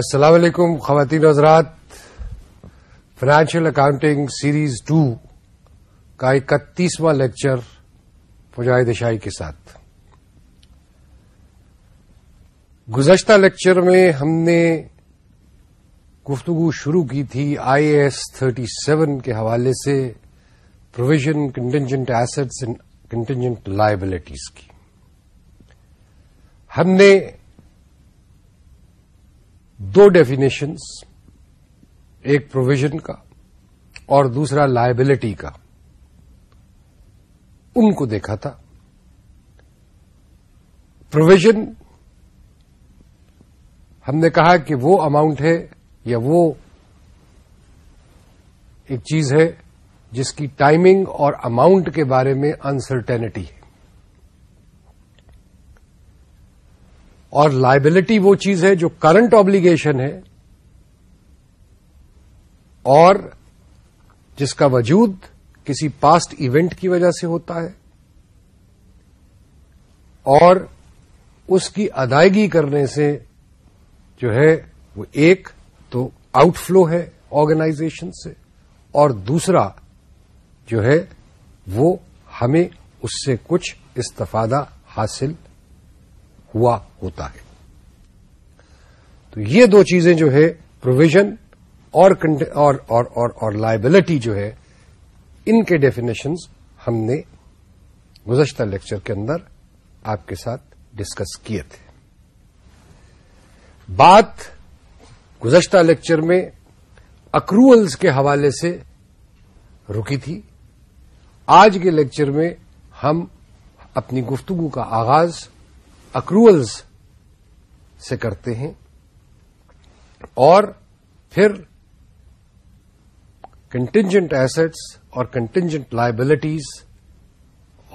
السلام علیکم خواتین حضرات فائنانشیل اکاؤنٹنگ سیریز ٹو کا اکتیسواں لیکچر فجائے دشائی کے ساتھ گزشتہ لیکچر میں ہم نے گفتگو شروع کی تھی آئی ایس تھرٹی سیون کے حوالے سے provision contingent assets and contingent liabilities کی ہم نے دو ڈیفینیشنس ایک پروویژن کا اور دوسرا لائبلٹی کا ان کو دیکھا تھا پروویژن ہم نے کہا کہ وہ اماؤنٹ ہے یا وہ ایک چیز ہے جس کی ٹائمنگ اور اماؤنٹ کے بارے میں انسرٹینٹی ہے اور لائبلٹی وہ چیز ہے جو کرنٹ آبلیگیشن ہے اور جس کا وجود کسی پاسٹ ایونٹ کی وجہ سے ہوتا ہے اور اس کی ادائیگی کرنے سے جو ہے وہ ایک تو آؤٹ فلو ہے آرگنائزیشن سے اور دوسرا جو ہے وہ ہمیں اس سے کچھ استفادہ حاصل ہوا ہوتا ہے تو یہ دو چیزیں جو ہے پروویژن اور اور, لائبلٹی جو ہے ان کے ڈیفینیشنز ہم نے گزشتہ لیکچر کے اندر آپ کے ساتھ ڈسکس کیے تھے بات گزشتہ لیکچر میں اکروولز کے حوالے سے رکی تھی آج کے لیکچر میں ہم اپنی گفتگو کا آغاز اکروز سے کرتے ہیں اور پھر کنٹینجنٹ ایسٹس اور کنٹینجنٹ لائبلٹیز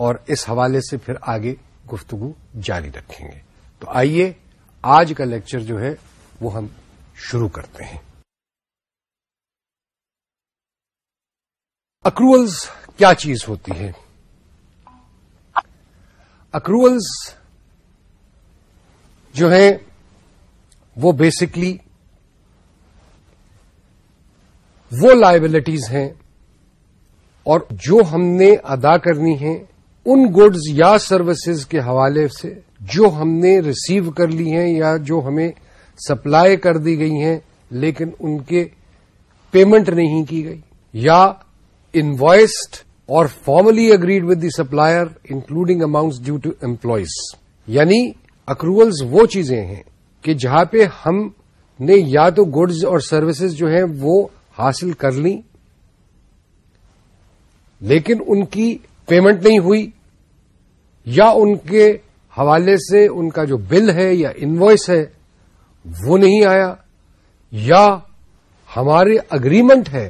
اور اس حوالے سے پھر آگے گفتگو جاری رکھیں گے تو آئیے آج کا لیکچر جو ہے وہ ہم شروع کرتے ہیں اکروز کیا چیز ہوتی ہے اکروز جو ہیں وہ بیسکلی وہ لائبلٹیز ہیں اور جو ہم نے ادا کرنی ہے ان گڈز یا سروسز کے حوالے سے جو ہم نے ریسیو کر لی ہیں یا جو ہمیں سپلائی کر دی گئی ہیں لیکن ان کے پیمنٹ نہیں کی گئی یا انوائسڈ اور formally agreed with the supplier including amount due to employees یعنی اکروولز وہ چیزیں ہیں کہ جہاں پہ ہم نے یا تو گڈز اور سروسز جو ہیں وہ حاصل کر لیکن ان کی پیمنٹ نہیں ہوئی یا ان کے حوالے سے ان کا جو بل ہے یا انوائس ہے وہ نہیں آیا یا ہمارے اگریمنٹ ہے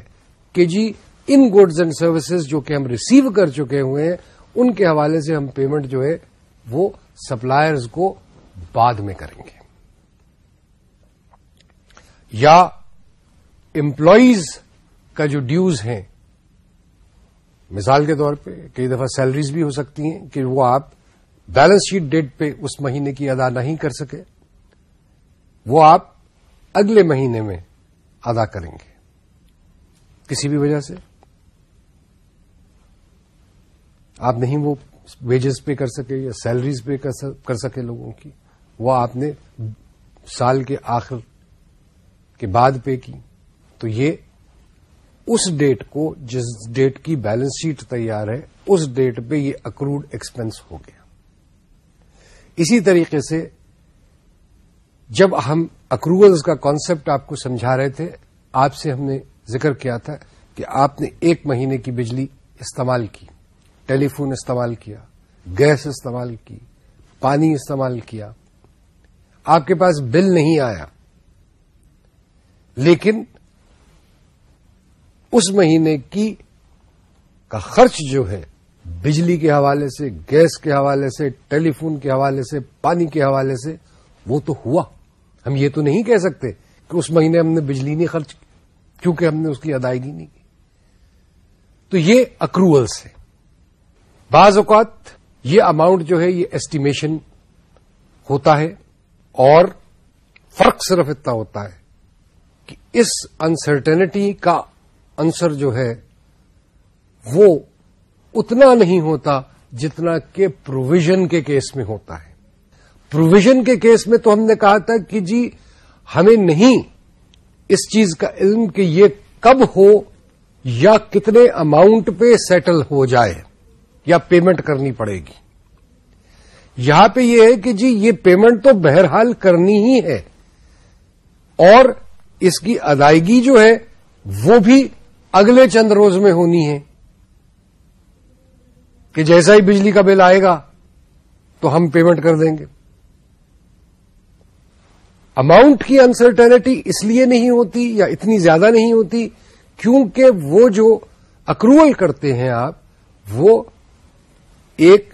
کہ جی ان گڈز اینڈ سروسز جو کہ ہم ریسیو کر چکے ہوئے ہیں ان کے حوالے سے ہم پیمنٹ جو ہے وہ سپلائرز کو بعد میں کریں گے یا امپلائیز کا جو ڈیوز ہیں مثال کے طور پہ کئی دفعہ سیلریز بھی ہو سکتی ہیں کہ وہ آپ بیلنس شیٹ ڈیٹ پہ اس مہینے کی ادا نہیں کر سکے وہ آپ اگلے مہینے میں ادا کریں گے کسی بھی وجہ سے آپ نہیں وہ ویجز پے کر سکے یا سیلریز پے کر سکے لوگوں کی وہ آپ نے سال کے آخر کے بعد پے کی تو یہ اس ڈیٹ کو جس ڈیٹ کی بیلنس شیٹ تیار ہے اس ڈیٹ پہ یہ اکروڈ ایکسپنس ہو گیا اسی طریقے سے جب ہم اکروز کا کانسپٹ آپ کو سمجھا رہے تھے آپ سے ہم نے ذکر کیا تھا کہ آپ نے ایک مہینے کی بجلی استعمال کی ٹیلی فون استعمال کیا گیس استعمال کی پانی استعمال کیا آپ کے پاس بل نہیں آیا لیکن اس مہینے کی کا خرچ جو ہے بجلی کے حوالے سے گیس کے حوالے سے ٹیلی فون کے حوالے سے پانی کے حوالے سے وہ تو ہوا ہم یہ تو نہیں کہہ سکتے کہ اس مہینے ہم نے بجلی نہیں خرچ کی کیونکہ ہم نے اس کی ادائیگی نہیں کی تو یہ اکروول ہے بعض اوقات یہ اماؤنٹ جو ہے یہ ایسٹیمیشن ہوتا ہے اور فرق صرف اتنا ہوتا ہے کہ اس انسرٹینٹی کا انسر جو ہے وہ اتنا نہیں ہوتا جتنا کہ پروویژن کے کیس میں ہوتا ہے پروویژن کے کیس میں تو ہم نے کہا تھا کہ جی ہمیں نہیں اس چیز کا علم کہ یہ کب ہو یا کتنے اماؤنٹ پہ سیٹل ہو جائے یا پیمنٹ کرنی پڑے گی یہاں پہ یہ ہے کہ جی یہ پیمنٹ تو بہرحال کرنی ہی ہے اور اس کی ادائیگی جو ہے وہ بھی اگلے چند روز میں ہونی ہے کہ جیسا ہی بجلی کا بل آئے گا تو ہم پیمنٹ کر دیں گے اماؤنٹ کی انسرٹینٹی اس لیے نہیں ہوتی یا اتنی زیادہ نہیں ہوتی کیونکہ وہ جو اکروول کرتے ہیں آپ وہ ایک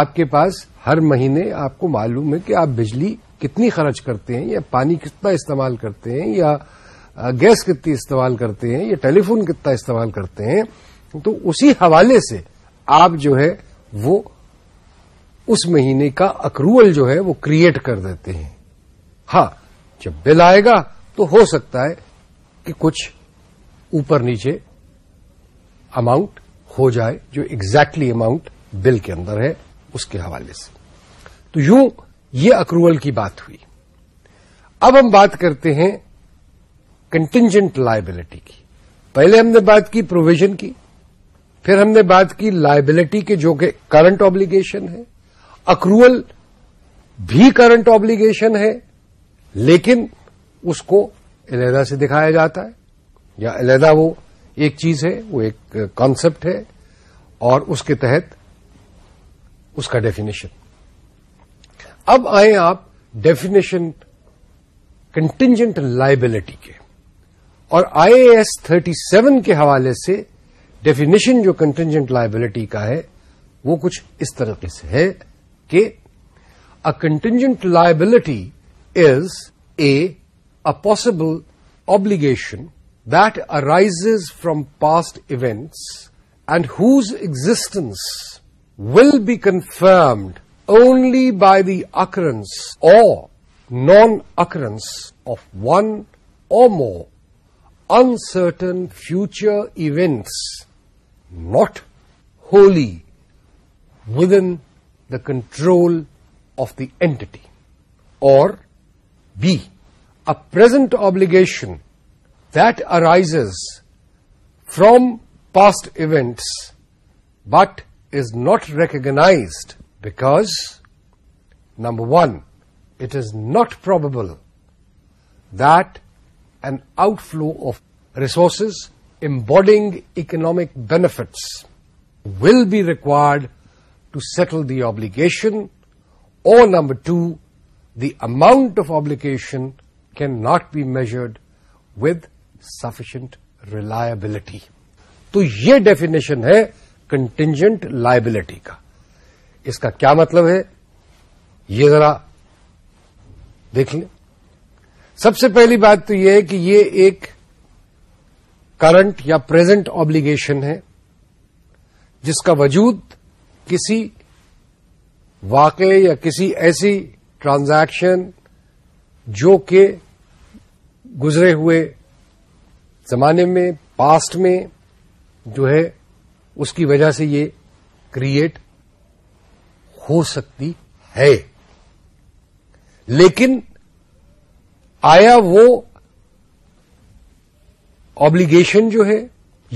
آپ کے پاس ہر مہینے آپ کو معلوم ہے کہ آپ بجلی کتنی خرچ کرتے ہیں یا پانی کتنا استعمال کرتے ہیں یا گیس کتنی استعمال کرتے ہیں یا ٹیلی فون کتنا استعمال کرتے ہیں تو اسی حوالے سے آپ جو ہے وہ اس مہینے کا اکروول جو ہے وہ کریٹ کر دیتے ہیں ہاں جب بل آئے گا تو ہو سکتا ہے کہ کچھ اوپر نیچے اماؤنٹ ہو جائے جو exactly اماؤنٹ بل کے اندر ہے اس کے حوالے سے تو یوں یہ اکروول کی بات ہوئی اب ہم بات کرتے ہیں کنٹینجنٹ لائبلٹی کی پہلے ہم نے بات کی پروویژن کی پھر ہم نے بات کی لائبلٹی کے جو کہ کرنٹ آبلیگیشن ہے اکروول بھی کرنٹ آبلیگیشن ہے لیکن اس کو علیحدہ سے دکھایا جاتا ہے یا علیحدہ وہ ایک چیز ہے وہ ایک کانسپٹ ہے اور اس کے تحت اس کا ڈیفینیشن اب آئے آپ ڈیفینیشن کنٹینجنٹ لائبلٹی کے اور آئی اے تھرٹی سیون کے حوالے سے ڈیفینیشن جو کنٹینجنٹ لائبلٹی کا ہے وہ کچھ اس طریقے سے ہے کہ ا contingent liability is a uh possible obligation that arises from past events and whose existence will be confirmed only by the occurrence or non-occurrence of one or more uncertain future events not wholly within the control of the entity, or B, a present obligation that arises from past events but is not recognized because number one it is not probable that and outflow of resources embodying economic benefits will be required to settle the obligation اور number two the amount of obligation can not be measured with sufficient reliability تو یہ definition ہے contingent liability کا اس کا کیا مطلب ہے یہ ذرا دیکھ لیں سب سے پہلی بات تو یہ ہے کہ یہ ایک کرنٹ یا پریزنٹ آبلیگیشن ہے جس کا وجود کسی واقعے یا کسی ایسی ٹرانزیکشن جو کہ گزرے ہوئے زمانے میں پاسٹ میں جو ہے اس کی وجہ سے یہ کریٹ ہو سکتی ہے لیکن آیا وہ آبلیگیشن جو ہے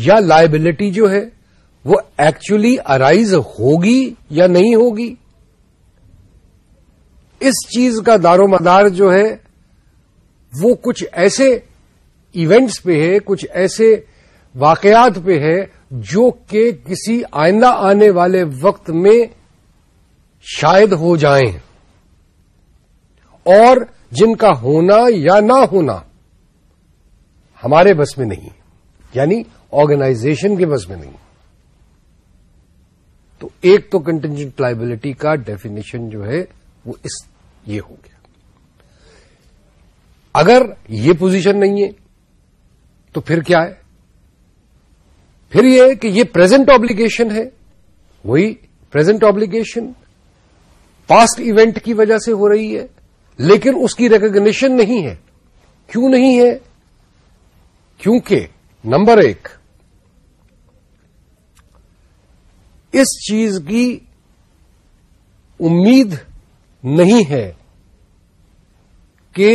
یا لائبلٹی جو ہے وہ ایکچولی ارائیز ہوگی یا نہیں ہوگی اس چیز کا دار و مدار جو ہے وہ کچھ ایسے ایونٹس پہ ہے کچھ ایسے واقعات پہ ہے جو کہ کسی آئندہ آنے والے وقت میں شاید ہو جائیں اور جن کا ہونا یا نہ ہونا ہمارے بس میں نہیں یعنی آرگنائزیشن کے بس میں نہیں تو ایک تو کنٹینجنٹ لائبلٹی کا ڈیفینیشن جو ہے وہ اس یہ ہو گیا اگر یہ پوزیشن نہیں ہے تو پھر کیا ہے پھر یہ کہ یہ پریزنٹ آبلیگیشن ہے وہی پریزنٹ آبلیگیشن پاسٹ ایونٹ کی وجہ سے ہو رہی ہے لیکن اس کی ریکگنیشن نہیں ہے کیوں نہیں ہے کیونکہ نمبر ایک اس چیز کی امید نہیں ہے کہ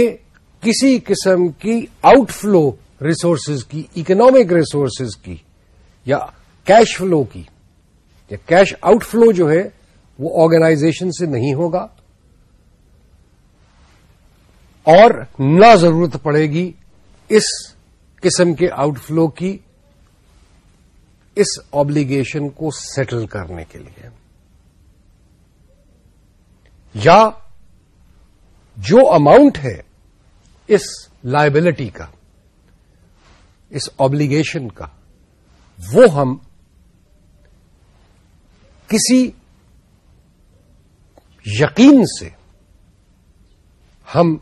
کسی قسم کی آؤٹ فلو ریسورسز کی اکنامک ریسورسز کی یا کیش فلو کی یا کیش آؤٹ فلو جو ہے وہ آرگنائزیشن سے نہیں ہوگا اور نہ ضرورت پڑے گی اس قسم کے آؤٹ فلو کی اس آبلیگیشن کو سیٹل کرنے کے لیے یا جو اماؤنٹ ہے اس لائبلٹی کا اس آبلیگیشن کا وہ ہم کسی یقین سے ہم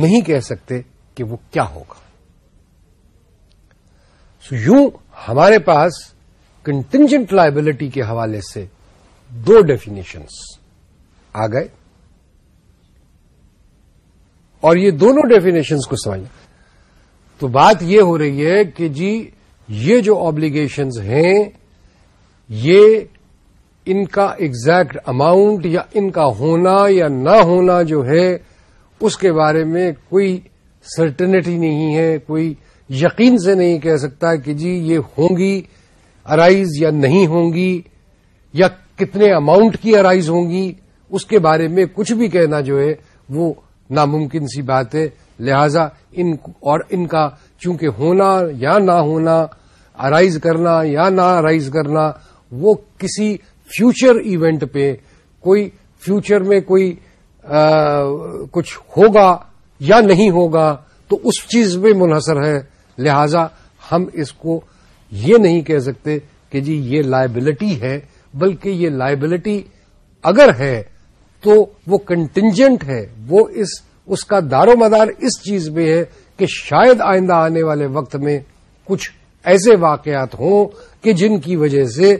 نہیں کہہ سکتے کہ وہ کیا ہوگا سو یوں ہمارے پاس کنٹینجنٹ لائبلٹی کے حوالے سے دو ڈیفینیشنس آ گئے اور یہ دونوں ڈیفینیشنس کو سمجھنا تو بات یہ ہو رہی ہے کہ جی یہ جو آبلیگیشنز ہیں یہ ان کا ایگزیکٹ اماؤنٹ یا ان کا ہونا یا نہ ہونا جو ہے اس کے بارے میں کوئی سرٹنٹی نہیں ہے کوئی یقین سے نہیں کہہ سکتا کہ جی یہ ہوں گی ارائز یا نہیں ہوں گی یا کتنے اماؤنٹ کی ارائز گی اس کے بارے میں کچھ بھی کہنا جو ہے وہ ناممکن سی بات ہے لہذا ان اور ان کا چونکہ ہونا یا نہ ہونا ارائز کرنا یا نہ ارائیز کرنا وہ کسی فیوچر ایونٹ پہ کوئی فیوچر میں کوئی آ, کچھ ہوگا یا نہیں ہوگا تو اس چیز پہ منحصر ہے لہذا ہم اس کو یہ نہیں کہہ سکتے کہ جی یہ لائبلٹی ہے بلکہ یہ لائبلٹی اگر ہے تو وہ کنٹینجنٹ ہے وہ اس اس کا دار و مدار اس چیز پہ ہے کہ شاید آئندہ آنے والے وقت میں کچھ ایسے واقعات ہوں کہ جن کی وجہ سے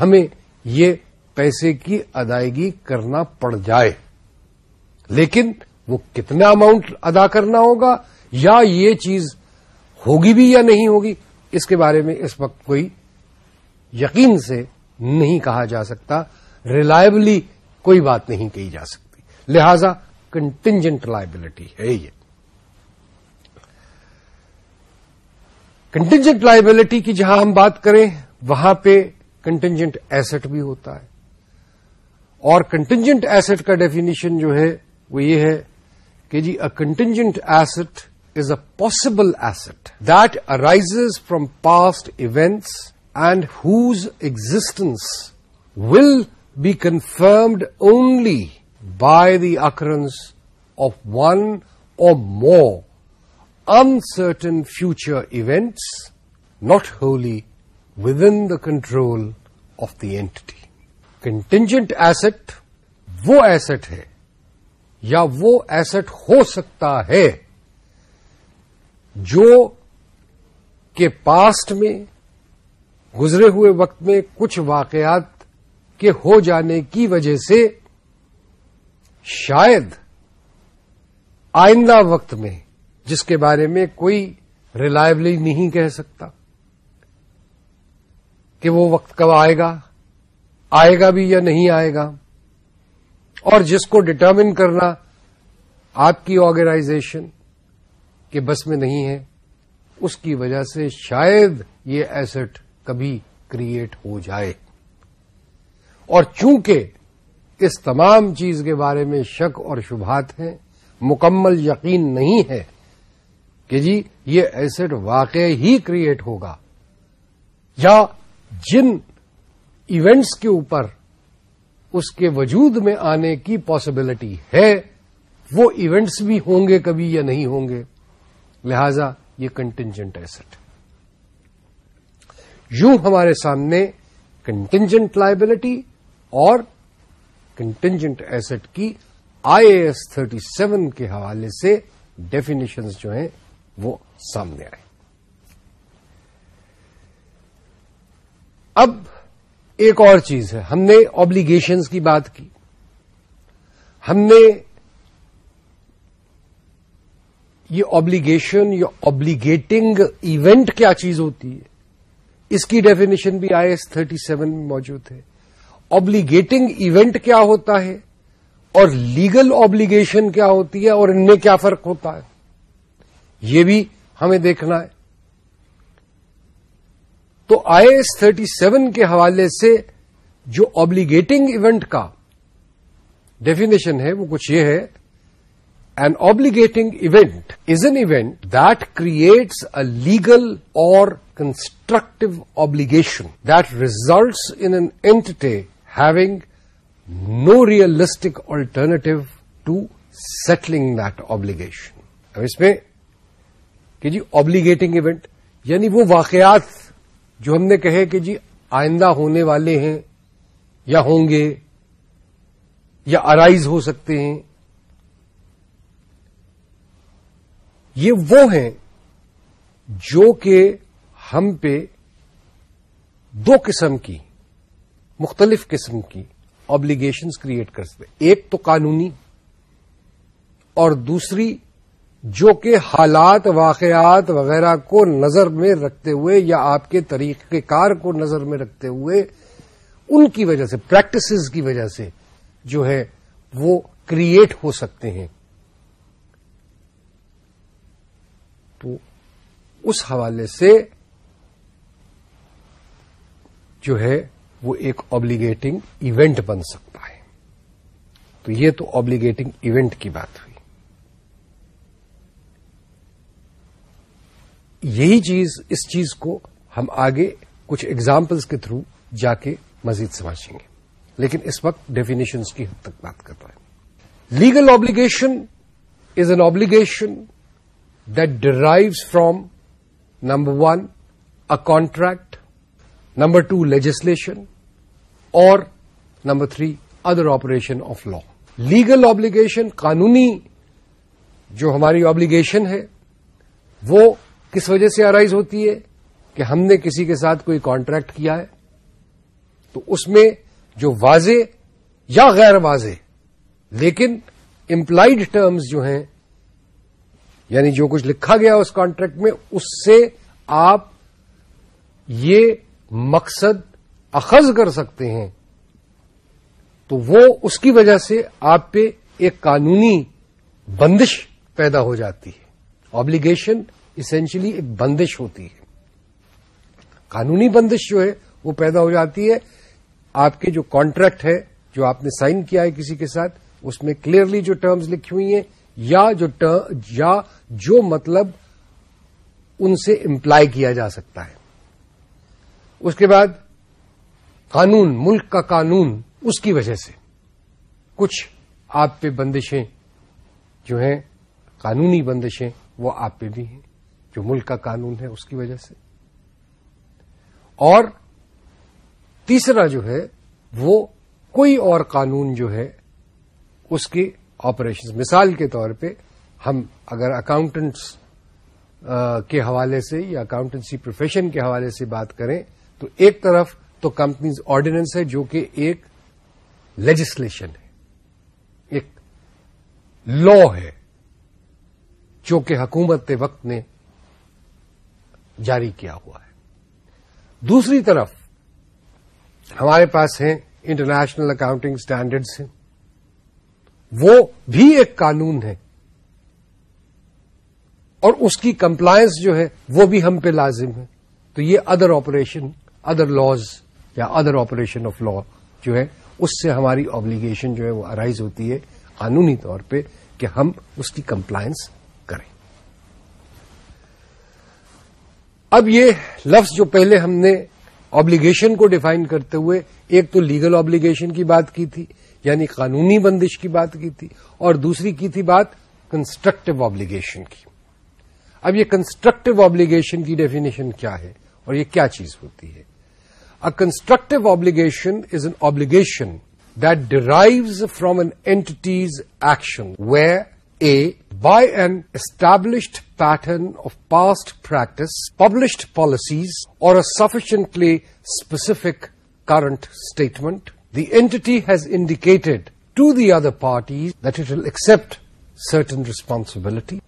ہمیں یہ پیسے کی ادائیگی کرنا پڑ جائے لیکن وہ کتنا اماؤنٹ ادا کرنا ہوگا یا یہ چیز ہوگی بھی یا نہیں ہوگی اس کے بارے میں اس وقت کوئی یقین سے نہیں کہا جا سکتا ریلائبلی کوئی بات نہیں کہی جا سکتی لہذا کنٹینجنٹ لائبلٹی ہے یہ کنٹینجنٹ لائبلٹی کی جہاں ہم بات کریں وہاں پہ کنٹینجنٹ ایسٹ بھی ہوتا ہے اور کنٹینجنٹ ایسٹ کا ڈیفینیشن جو ہے وہ یہ ہے کہ جی ا contingent asset is a possible asset that arises from past events and whose existence will be confirmed only by the occurrence of one or more uncertain future future events not wholly the control of the entity contingent asset وہ asset ہے یا وہ asset ہو سکتا ہے جو کہ past میں گزرے ہوئے وقت میں کچھ واقعات کے ہو جانے کی وجہ سے شاید آئندہ وقت میں جس کے بارے میں کوئی ریلائبلی نہیں کہہ سکتا کہ وہ وقت کب آئے گا آئے گا بھی یا نہیں آئے گا اور جس کو ڈٹرمن کرنا آپ کی آرگنائزیشن کے بس میں نہیں ہے اس کی وجہ سے شاید یہ ایسٹ کبھی کریٹ ہو جائے اور چونکہ اس تمام چیز کے بارے میں شک اور شبہات ہیں مکمل یقین نہیں ہے کہ جی یہ ایسٹ واقع ہی کریٹ ہوگا یا جن ایونٹس کے اوپر اس کے وجود میں آنے کی پاسبلٹی ہے وہ ایونٹس بھی ہوں گے کبھی یا نہیں ہوں گے لہذا یہ کنٹینجنٹ ایسٹ یوں ہمارے سامنے کنٹینجنٹ لائبلٹی اور کنٹینجنٹ ایسٹ کی آئی اے تھرٹی سیون کے حوالے سے ڈیفینیشنز جو ہیں وہ سامنے آئے اب ایک اور چیز ہے ہم نے آبلیگیشنز کی بات کی ہم نے یہ آبلیگیشن یا آبلیگیٹنگ ایونٹ کیا چیز ہوتی ہے اس کی ڈیفینیشن بھی آئی ایس تھرٹی سیون میں موجود ہے آبلیگیٹنگ ایونٹ کیا ہوتا ہے اور لیگل آبلیگیشن کیا ہوتی ہے اور ان میں کیا فرق ہوتا ہے یہ بھی ہمیں دیکھنا ہے تو آئی ایس تھرٹی سیون کے حوالے سے جو آبلیگیٹنگ ایونٹ کا ڈیفینیشن ہے وہ کچھ یہ ہے an is event is an event that creates a legal or that obligation that results entity having no realistic alternative to settling that obligation اب اس میں کہ جی obligating ایونٹ یعنی وہ واقعات جو ہم نے کہے کہ جی آئندہ ہونے والے ہیں یا ہوں گے یا ارائز ہو سکتے ہیں یہ وہ ہیں جو کہ ہم پہ دو قسم کی مختلف قسم کی آبلیگیشنس کریٹ کر سکتے ایک تو قانونی اور دوسری جو کہ حالات واقعات وغیرہ کو نظر میں رکھتے ہوئے یا آپ کے طریقہ کار کو نظر میں رکھتے ہوئے ان کی وجہ سے پریکٹسز کی وجہ سے جو ہے وہ کریٹ ہو سکتے ہیں تو اس حوالے سے جو ہے وہ ایک آبلیگیٹنگ ایونٹ بن سکتا ہے تو یہ تو آبلیگیٹنگ ایونٹ کی بات ہے یہی چیز اس چیز کو ہم آگے کچھ ایگزامپلس کے تھرو جا کے مزید سمجھیں گے لیکن اس وقت ڈیفینیشنس کی حد تک بات کر رہے ہیں legal obligation is an obligation that derives from number one a contract number two legislation or number three other operation of law legal obligation قانونی جو ہماری آبلیگیشن ہے وہ کس وجہ سے آرائز ہوتی ہے کہ ہم نے کسی کے ساتھ کوئی کانٹریکٹ کیا ہے تو اس میں جو واضح یا غیر واضح لیکن امپلائڈ ٹرمز جو ہیں یعنی جو کچھ لکھا گیا اس کانٹریکٹ میں اس سے آپ یہ مقصد اخذ کر سکتے ہیں تو وہ اس کی وجہ سے آپ پہ ایک قانونی بندش پیدا ہو جاتی ہے آبلیگیشن اسینشلی ایک بندش ہوتی ہے قانونی بندش جو ہے وہ پیدا ہو جاتی ہے آپ کے جو کانٹریکٹ ہے جو آپ نے سائن کیا ہے کسی کے ساتھ اس میں کلیئرلی جو ٹرمز لکھی ہوئی ہیں یا جو ٹرم یا جو مطلب ان سے امپلائی کیا جا سکتا ہے اس کے بعد قانون ملک کا قانون اس کی وجہ سے کچھ آپ پہ بندشیں جو ہیں قانونی بندشیں وہ آپ پہ بھی ہیں جو ملک کا قانون ہے اس کی وجہ سے اور تیسرا جو ہے وہ کوئی اور قانون جو ہے اس کی آپریشن مثال کے طور پہ ہم اگر اکاؤنٹنٹس کے حوالے سے یا اکاؤنٹنسی پروفیشن کے حوالے سے بات کریں تو ایک طرف تو کمپنیز آرڈیننس ہے جو کہ ایک لیجسلیشن ہے ایک لا ہے جو کہ حکومت وقت نے جاری کیا ہوا ہے دوسری طرف ہمارے پاس ہیں انٹرنیشنل اکاؤنٹنگ اسٹینڈرڈس ہیں وہ بھی ایک قانون ہے اور اس کی کمپلائنس جو ہے وہ بھی ہم پہ لازم ہے تو یہ ادر آپریشن ادر لاز یا ادر آپریشن آف لا جو ہے اس سے ہماری آبلیگیشن جو ہے وہ ارائیز ہوتی ہے قانونی طور پہ کہ ہم اس کی کمپلائنس اب یہ لفظ جو پہلے ہم نے آبلیگیشن کو ڈیفائن کرتے ہوئے ایک تو لیگل آبلیگیشن کی بات کی تھی یعنی قانونی بندش کی بات کی تھی اور دوسری کی تھی بات کنسٹرکٹیو آبلیگیشن کی اب یہ کنسٹرکٹیو آبلیگیشن کی ڈیفینیشن کیا ہے اور یہ کیا چیز ہوتی ہے a constructive obligation is an obligation that derives from an entity's action a by an established pattern of past practice, published policies, or a sufficiently specific current statement, the entity has indicated to the other parties that it will accept certain responsibility,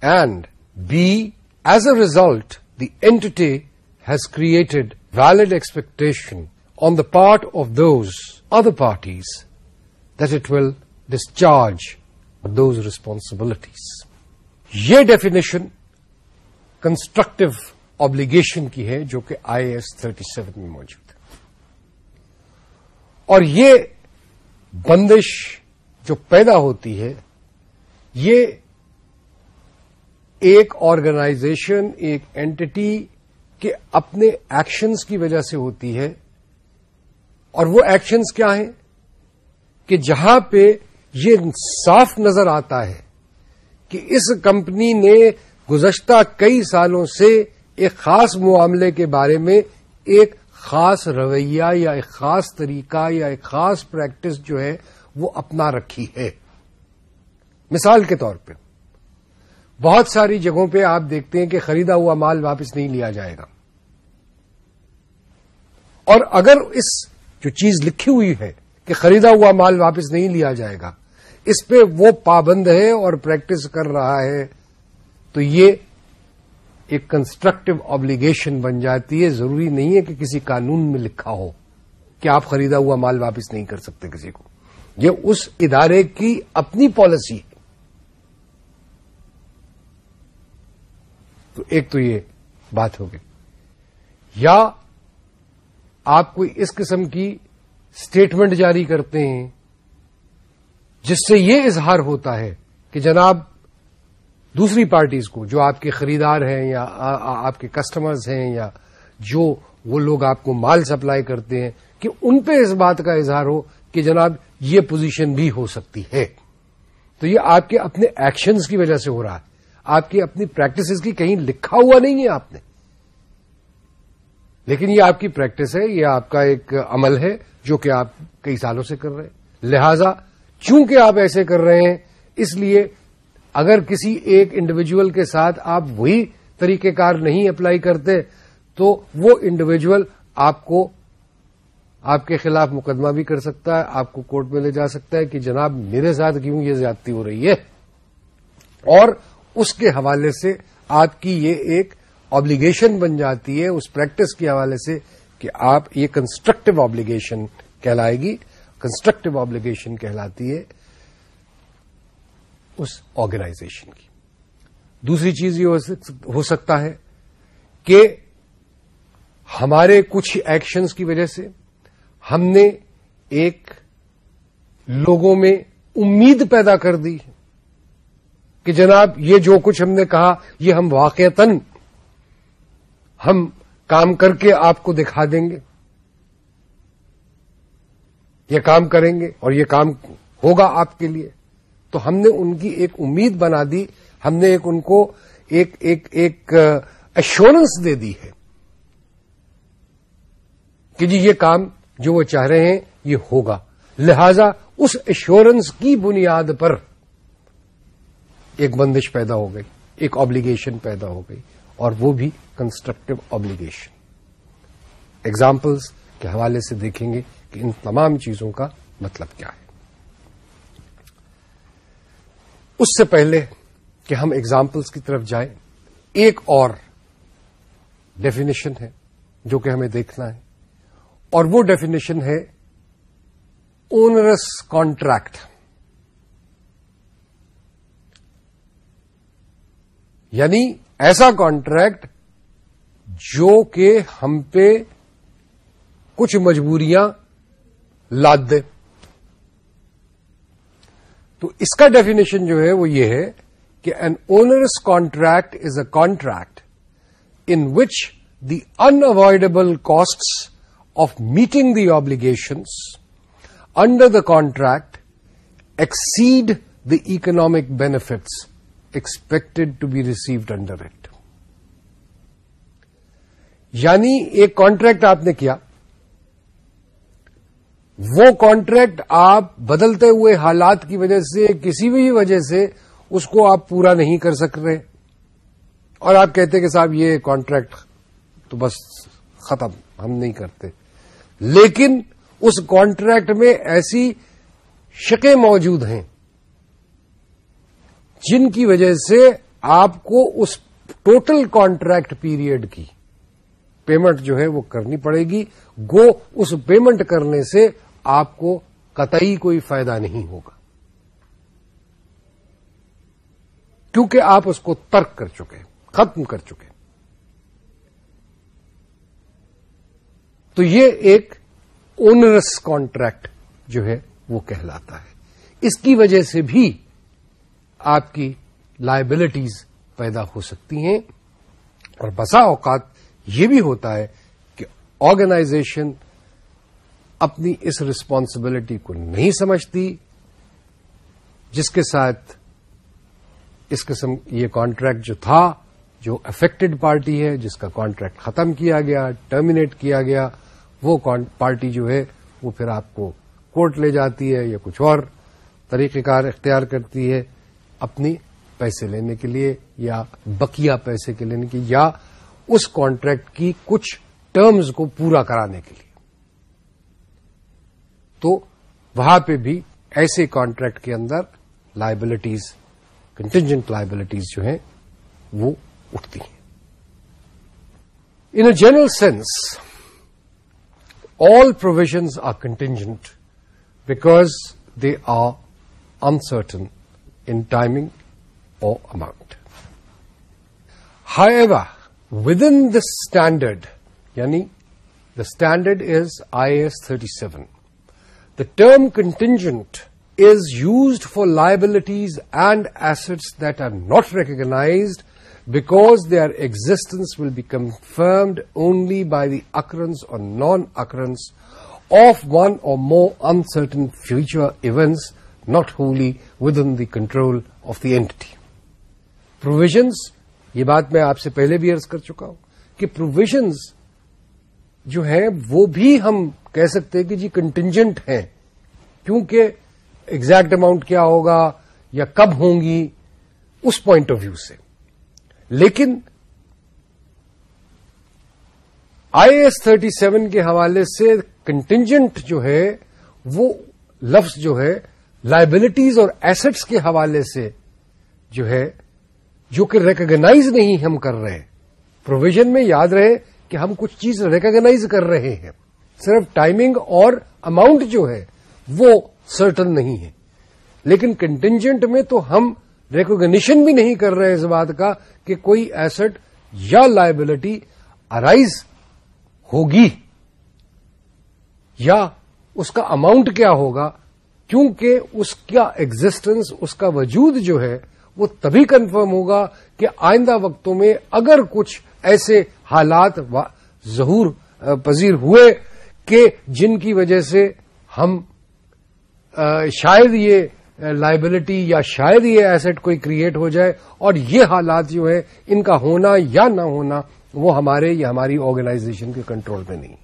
and B, as a result, the entity has created valid expectation on the part of those other parties that it will discharge those responsibilities. یہ definition constructive obligation کی ہے جو کہ I S thirty seven میں موجود ہے اور یہ بندش جو پیدا ہوتی ہے یہ ایک آرگنائزیشن ایک اینٹی کے اپنے ایکشنز کی وجہ سے ہوتی ہے اور وہ ایکشنز کیا ہیں کہ جہاں پہ یہ صاف نظر آتا ہے کہ اس کمپنی نے گزشتہ کئی سالوں سے ایک خاص معاملے کے بارے میں ایک خاص رویہ یا ایک خاص طریقہ یا ایک خاص پریکٹس جو ہے وہ اپنا رکھی ہے مثال کے طور پہ بہت ساری جگہوں پہ آپ دیکھتے ہیں کہ خریدا ہوا مال واپس نہیں لیا جائے گا اور اگر اس جو چیز لکھی ہوئی ہے کہ خریدا ہوا مال واپس نہیں لیا جائے گا اس پہ وہ پابند ہے اور پریکٹس کر رہا ہے تو یہ ایک کنسٹرکٹیو آبلیگیشن بن جاتی ہے ضروری نہیں ہے کہ کسی قانون میں لکھا ہو کہ آپ خریدا ہوا مال واپس نہیں کر سکتے کسی کو یہ اس ادارے کی اپنی پالیسی ہے تو ایک تو یہ بات ہوگی یا آپ کوئی اس قسم کی اسٹیٹمنٹ جاری کرتے ہیں جس سے یہ اظہار ہوتا ہے کہ جناب دوسری پارٹیز کو جو آپ کے خریدار ہیں یا آپ کے کسٹمرز ہیں یا جو وہ لوگ آپ کو مال سپلائی کرتے ہیں کہ ان پہ اس بات کا اظہار ہو کہ جناب یہ پوزیشن بھی ہو سکتی ہے تو یہ آپ کے اپنے ایکشنز کی وجہ سے ہو رہا ہے آپ کی اپنی پریکٹسز کی کہیں لکھا ہوا نہیں ہے آپ نے لیکن یہ آپ کی پریکٹس ہے یہ آپ کا ایک عمل ہے جو کہ آپ کئی سالوں سے کر رہے ہیں لہذا چونکہ آپ ایسے کر رہے ہیں اس لیے اگر کسی ایک انڈیویجل کے ساتھ آپ وہی طریقہ کار نہیں اپلائی کرتے تو وہ انڈیویجل آپ کو آپ کے خلاف مقدمہ بھی کر سکتا ہے آپ کو کورٹ میں لے جا سکتا ہے کہ جناب میرے ساتھ کیوں یہ زیادتی ہو رہی ہے اور اس کے حوالے سے آپ کی یہ ایک آبلیگیشن بن جاتی ہے اس پریکٹس کے حوالے سے کہ آپ یہ کنسٹرکٹیو آبلیگیشن کہلائے گی کنسٹرکٹیو آبلیگیشن کہلاتی ہے اس آرگنائزیشن کی دوسری چیز یہ ہو سکتا ہے کہ ہمارے کچھ ایکشنز کی وجہ سے ہم نے ایک لوگوں میں امید پیدا کر دی کہ جناب یہ جو کچھ ہم نے کہا یہ ہم واقعتاً ہم کام کر کے آپ کو دکھا دیں گے یہ کام کریں گے اور یہ کام ہوگا آپ کے لیے تو ہم نے ان کی ایک امید بنا دی ہم نے ایک ان کو ایک ایک ایک ایشورنس دے دی ہے کہ جی یہ کام جو وہ چاہ رہے ہیں یہ ہوگا لہذا اس ایشورنس کی بنیاد پر ایک بندش پیدا ہو گئی ایک آبلیگیشن پیدا ہو گئی اور وہ بھی کنسٹرکٹو آبلیگیشن ایگزامپلس کے حوالے سے دیکھیں گے کہ ان تمام چیزوں کا مطلب کیا ہے اس سے پہلے کہ ہم ایگزامپلس کی طرف جائیں ایک اور ڈیفینیشن ہے جو کہ ہمیں دیکھنا ہے اور وہ ڈیفینیشن ہے اونرس کانٹریکٹ یعنی ایسا کانٹریکٹ جو کہ ہم پہ کچھ مجبوریاں لاد تو اس کا ڈیفینیشن جو ہے وہ یہ ہے کہ an onerous contract is a contract in which the unavoidable cost of meeting the obligations under the contract exceed the economic benefits expected to be received under it یعنی ایک کانٹریکٹ آپ نے کیا وہ کانٹریکٹ آپ بدلتے ہوئے حالات کی وجہ سے کسی بھی وجہ سے اس کو آپ پورا نہیں کر سک رہے اور آپ کہتے کہ صاحب یہ کانٹریکٹ تو بس ختم ہم نہیں کرتے لیکن اس کانٹریکٹ میں ایسی شکیں موجود ہیں جن کی وجہ سے آپ کو اس ٹوٹل کانٹریکٹ پیریڈ کی پیمنٹ جو ہے وہ کرنی پڑے گی گو اس پیمنٹ کرنے سے آپ کو قطعی کوئی فائدہ نہیں ہوگا کیونکہ آپ اس کو ترک کر چکے ختم کر چکے تو یہ ایک اونرس کانٹریکٹ جو ہے وہ کہلاتا ہے اس کی وجہ سے بھی آپ کی لائبلٹیز پیدا ہو سکتی ہیں اور بسا اوقات یہ بھی ہوتا ہے کہ آرگنائزیشن اپنی اس رسپانسبلٹی کو نہیں سمجھتی جس کے ساتھ اس قسم یہ کانٹریکٹ جو تھا جو افیکٹڈ پارٹی ہے جس کا کانٹریکٹ ختم کیا گیا ٹرمینیٹ کیا گیا وہ پارٹی جو ہے وہ پھر آپ کو کورٹ لے جاتی ہے یا کچھ اور طریقہ کار اختیار کرتی ہے اپنی پیسے لینے کے لیے یا بکیا پیسے کے لینے کے یا اس کانٹریکٹ کی کچھ ٹرمز کو پورا کرانے کے لیے تو وہاں پہ بھی ایسے کانٹریکٹ کے اندر لائبلٹیز کنٹینجنٹ لائبلٹیز جو ہیں وہ اٹھتی ہیں in a general sense all provisions are contingent because they are uncertain in timing اور amount however within the standard یعنی the standard is I S thirty seven the term contingent is used for liabilities and asset that are not recognised because they our existence will be confirmed only by the occurrences اور non occurrence of one or more uncertain future events not only within the control of the entity provisions یہ بات میں آپ سے پہلے بھی عرض کر چکا ہوں کہ پروویژنس جو ہیں وہ بھی ہم کہہ سکتے کہ جی کنٹینجنٹ ہیں کیونکہ ایگزیکٹ اماؤنٹ کیا ہوگا یا کب ہوں گی اس پوائنٹ آف ویو سے لیکن آئی ایس تھرٹی سیون کے حوالے سے کنٹینجنٹ جو ہے وہ لفظ جو ہے لائبلٹیز اور ایسٹس کے حوالے سے جو ہے جو کہ ریکگنائز نہیں ہم کر رہے پروویژن میں یاد رہے کہ ہم کچھ چیز ریکگناز کر رہے ہیں صرف ٹائمنگ اور اماؤنٹ جو ہے وہ سرٹن نہیں ہے لیکن کنٹینجنٹ میں تو ہم ریکوگنیشن بھی نہیں کر رہے اس بات کا کہ کوئی ایسٹ یا لائبلٹی ارائز ہوگی یا اس کا اماؤنٹ کیا ہوگا کیونکہ اس کا ایگزٹینس اس کا وجود جو ہے وہ تبھی کنفرم ہوگا کہ آئندہ وقتوں میں اگر کچھ ایسے حالات ظہور پذیر ہوئے کہ جن کی وجہ سے ہم شاید یہ لائبلٹی یا شاید یہ ایسٹ کوئی کریٹ ہو جائے اور یہ حالات جو ہے ان کا ہونا یا نہ ہونا وہ ہمارے یا ہماری آرگنائزیشن کے کنٹرول میں نہیں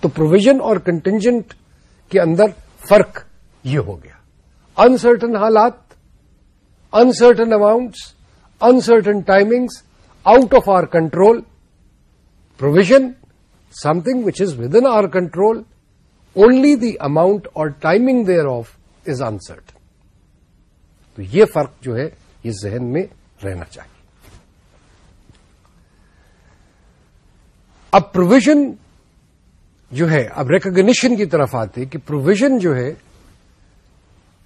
تو پروویژن اور کنٹینجنٹ کے اندر فرق یہ ہو گیا انسرٹن حالات uncertain amounts uncertain timings out of our control provision something which is within our control only the amount or timing thereof is uncertain تو یہ فرق جو ہے یہ ذہن میں رہنا چاہیے اب پروویژن جو ہے اب ریکگنیشن کی طرف آتے کہ پروویژن جو ہے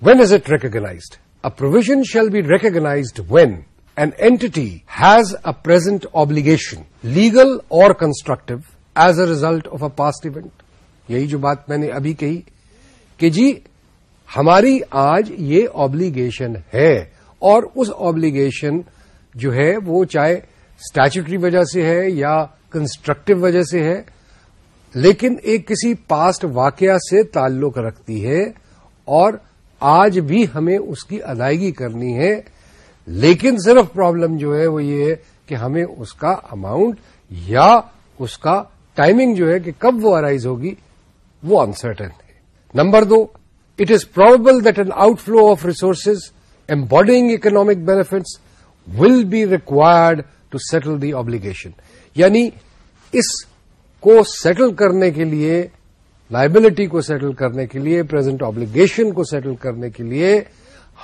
when is it recognised a provision shall be recognised when an entity has a present obligation legal or constructive as a result of a past event یہی جو بات میں نے ابھی کہی کہ جی ہماری آج یہ اوبلگیشن ہے اور اس آبلیگیشن جو ہے وہ چاہے اسٹیچوٹری وجہ سے ہے یا کنسٹرکٹیو وجہ سے ہے لیکن ایک کسی پاسٹ واقعہ سے تعلق رکھتی ہے اور آج بھی ہمیں اس کی ادائیگی کرنی ہے لیکن صرف پرابلم جو ہے وہ یہ ہے کہ ہمیں اس کا اماؤنٹ یا اس کا ٹائمنگ جو ہے کہ کب وہ ارائیز ہوگی وہ انسرٹن ہے number do it is probable that an outflow of resources امبارڈ economic benefits will be required to settle the obligation یعنی اس کو سیٹل کرنے کے لیے لائبلٹی کو سیٹل کرنے کے لیے پرزینٹ آبلیگیشن کو سیٹل کرنے کے لیے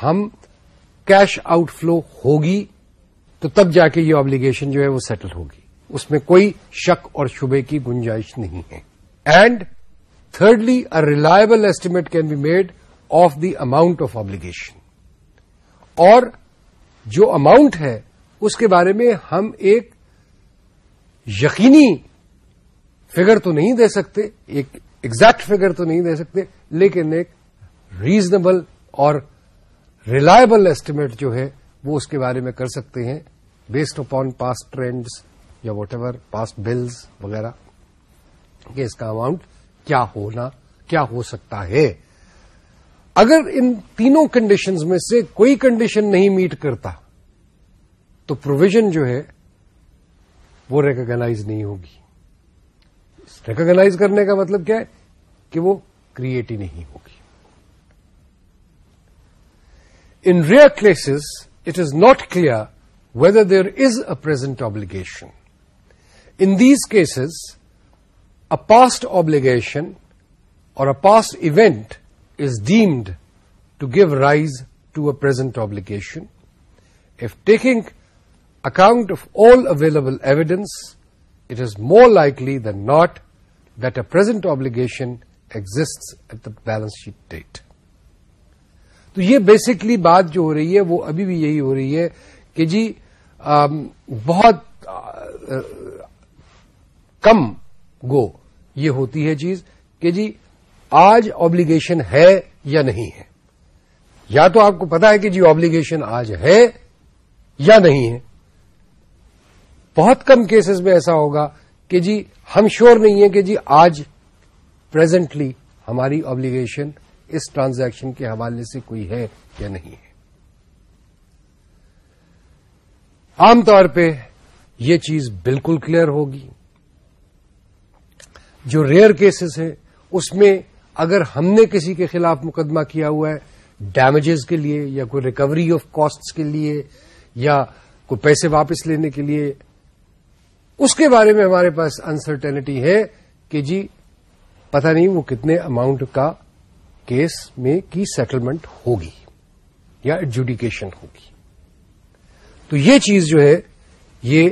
ہم کیش آؤٹ فلو ہوگی تو تب جا کے یہ آبلیگیشن جو ہے وہ سیٹل ہوگی اس میں کوئی شک اور شبے کی گنجائش نہیں ہے and thirdly a reliable estimate can be made of the amount of obligation اور جو اماؤنٹ ہے اس کے بارے میں ہم ایک یقینی فگر تو نہیں دے سکتے ایک ایگزیکٹ فگر تو نہیں دے سکتے لیکن ایک ریزنبل اور ریلائبل ایسٹیمیٹ جو ہے وہ اس کے بارے میں کر سکتے ہیں بیسڈ اپان پاس ٹرینڈز یا واٹ ایور پاس بلز وغیرہ کہ اس کا اماؤنٹ کیا ہونا کیا ہو سکتا ہے اگر ان تینوں کنڈیشنز میں سے کوئی کنڈیشن نہیں میٹ کرتا تو پروویژن جو ہے وہ ریکگناز نہیں ہوگی ریکگناز کرنے کا مطلب کیا ہے کہ وہ کریٹ ہی نہیں ہوگی In rare cases, it is not clear whether there is a present obligation. In these cases, a past obligation or a past event is deemed to give rise to a present obligation if, taking account of all available evidence, it is more likely than not that a present obligation exists at the balance sheet date. تو یہ basically بات جو ہو رہی ہے وہ ابھی بھی یہی ہو رہی ہے کہ جی بہت کم گو یہ ہوتی ہے چیز کہ جی آج آبلیگیشن ہے یا نہیں ہے یا تو آپ کو پتا ہے کہ جی آبلیگیشن آج ہے یا نہیں ہے بہت کم کیسز میں ایسا ہوگا کہ جی ہم شور نہیں ہے کہ جی آج پرزینٹلی ہماری آبلیگیشن اس ٹرانزیکشن کے حوالے سے کوئی ہے یا نہیں ہے عام طور پہ یہ چیز بالکل کلیئر ہوگی جو ریئر کیسز ہیں اس میں اگر ہم نے کسی کے خلاف مقدمہ کیا ہوا ہے ڈیمیجز کے لیے یا کوئی ریکوری آف کاسٹ کے لیے یا کوئی پیسے واپس لینے کے لیے اس کے بارے میں ہمارے پاس انسرٹینٹی ہے کہ جی پتہ نہیں وہ کتنے اماؤنٹ کا کیس میں کی سیٹلمنٹ ہوگی یا ایڈجوڈیکیشن ہوگی تو یہ چیز جو ہے یہ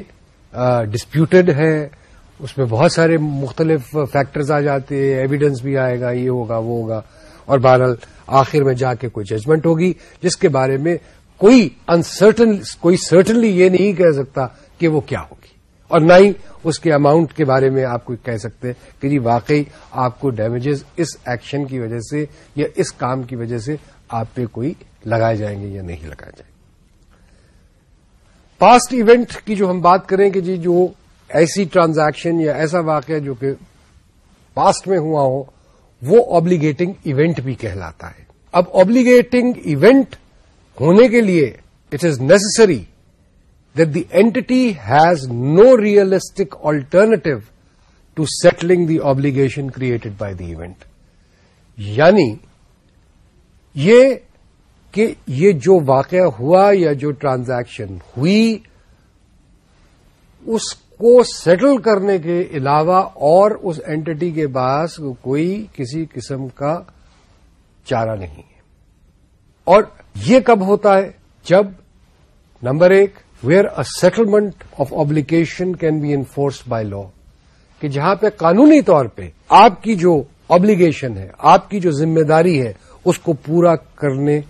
ڈسپیوٹڈ ہے اس میں بہت سارے مختلف فیکٹرز آ جاتے ہیں ایویڈینس بھی آئے گا یہ ہوگا وہ ہوگا اور بہرحال آخر میں جا کے کوئی ججمنٹ ہوگی جس کے بارے میں کوئی انسرٹن کوئی سرٹنلی یہ نہیں کہہ سکتا کہ وہ کیا ہوگی اور نہ ہی اس کے اماؤنٹ کے بارے میں آپ کو کہہ سکتے کہ جی واقعی آپ کو ڈیمیجز اس ایکشن کی وجہ سے یا اس کام کی وجہ سے آپ پہ کوئی لگائے جائیں گے یا نہیں لگائے جائیں گے پاسٹ ایونٹ کی جو ہم بات کریں کہ جی جو ایسی ٹرانزیکشن یا ایسا واقعہ جو کہ پاسٹ میں ہوا ہو وہ اوبلیگیٹنگ ایونٹ بھی کہلاتا ہے اب اوبلیگیٹنگ ایونٹ ہونے کے لیے it is necessary that the has no realistic alternative to settling the obligation created by the event یعنی یہ کہ یہ جو واقعہ ہوا یا جو ٹرانزیکشن ہوئی اس کو سیٹل کرنے کے علاوہ اور اس اینٹی کے پاس کوئی کسی قسم کا چارہ نہیں ہے اور یہ کب ہوتا ہے جب نمبر ایک where a settlement of obligation can be enforced by law کہ جہاں پہ قانونی طور پہ آپ کی جو آبلیگیشن ہے آپ کی جو ذمہ داری ہے اس کو پورا کرنے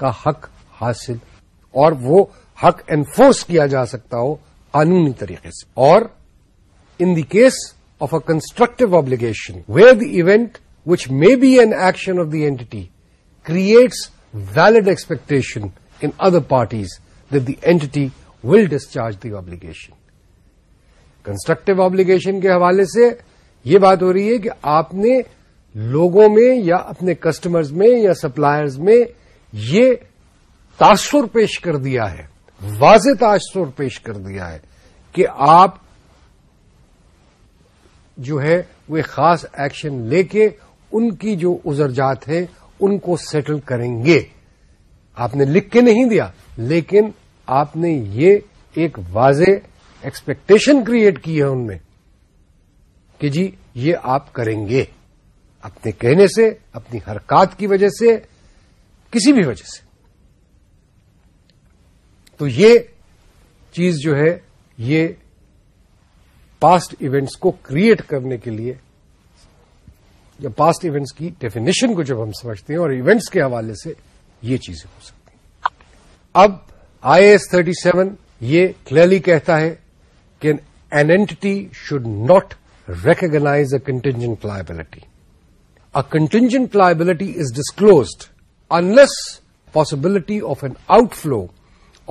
کا حق حاصل اور وہ حق انفورس کیا جا سکتا ہو قانونی طریقے سے اور in the case of a constructive obligation where the event which may be an action of the entity creates valid expectations in other parties the entity will discharge the obligation constructive obligation کے حوالے سے یہ بات ہو رہی ہے کہ آپ نے لوگوں میں یا اپنے کسٹمرز میں یا سپلائرز میں یہ تاثر پیش کر دیا ہے واضح تاثر پیش کر دیا ہے کہ آپ جو ہے وہ خاص ایکشن لے کے ان کی جو ازرجات ہیں ان کو سیٹل کریں گے آپ نے لکھ کے نہیں دیا لیکن آپ نے یہ ایک واضح ایکسپیکٹیشن کریٹ کی ہے ان میں کہ جی یہ آپ کریں گے اپنے کہنے سے اپنی حرکات کی وجہ سے کسی بھی وجہ سے تو یہ چیز جو ہے یہ پاسٹ ایونٹس کو کریٹ کرنے کے لیے یا پاسٹ ایونٹس کی ڈیفینیشن کو جب ہم سمجھتے ہیں اور ایونٹس کے حوالے سے یہ چیزیں ہو سکتی ہیں اب آئی ایس تھرٹی سیون یہ کلیئرلی کہتا ہے کہ an entity should not recognise a contingent liability a contingent liability is disclosed unless possibility of an outflow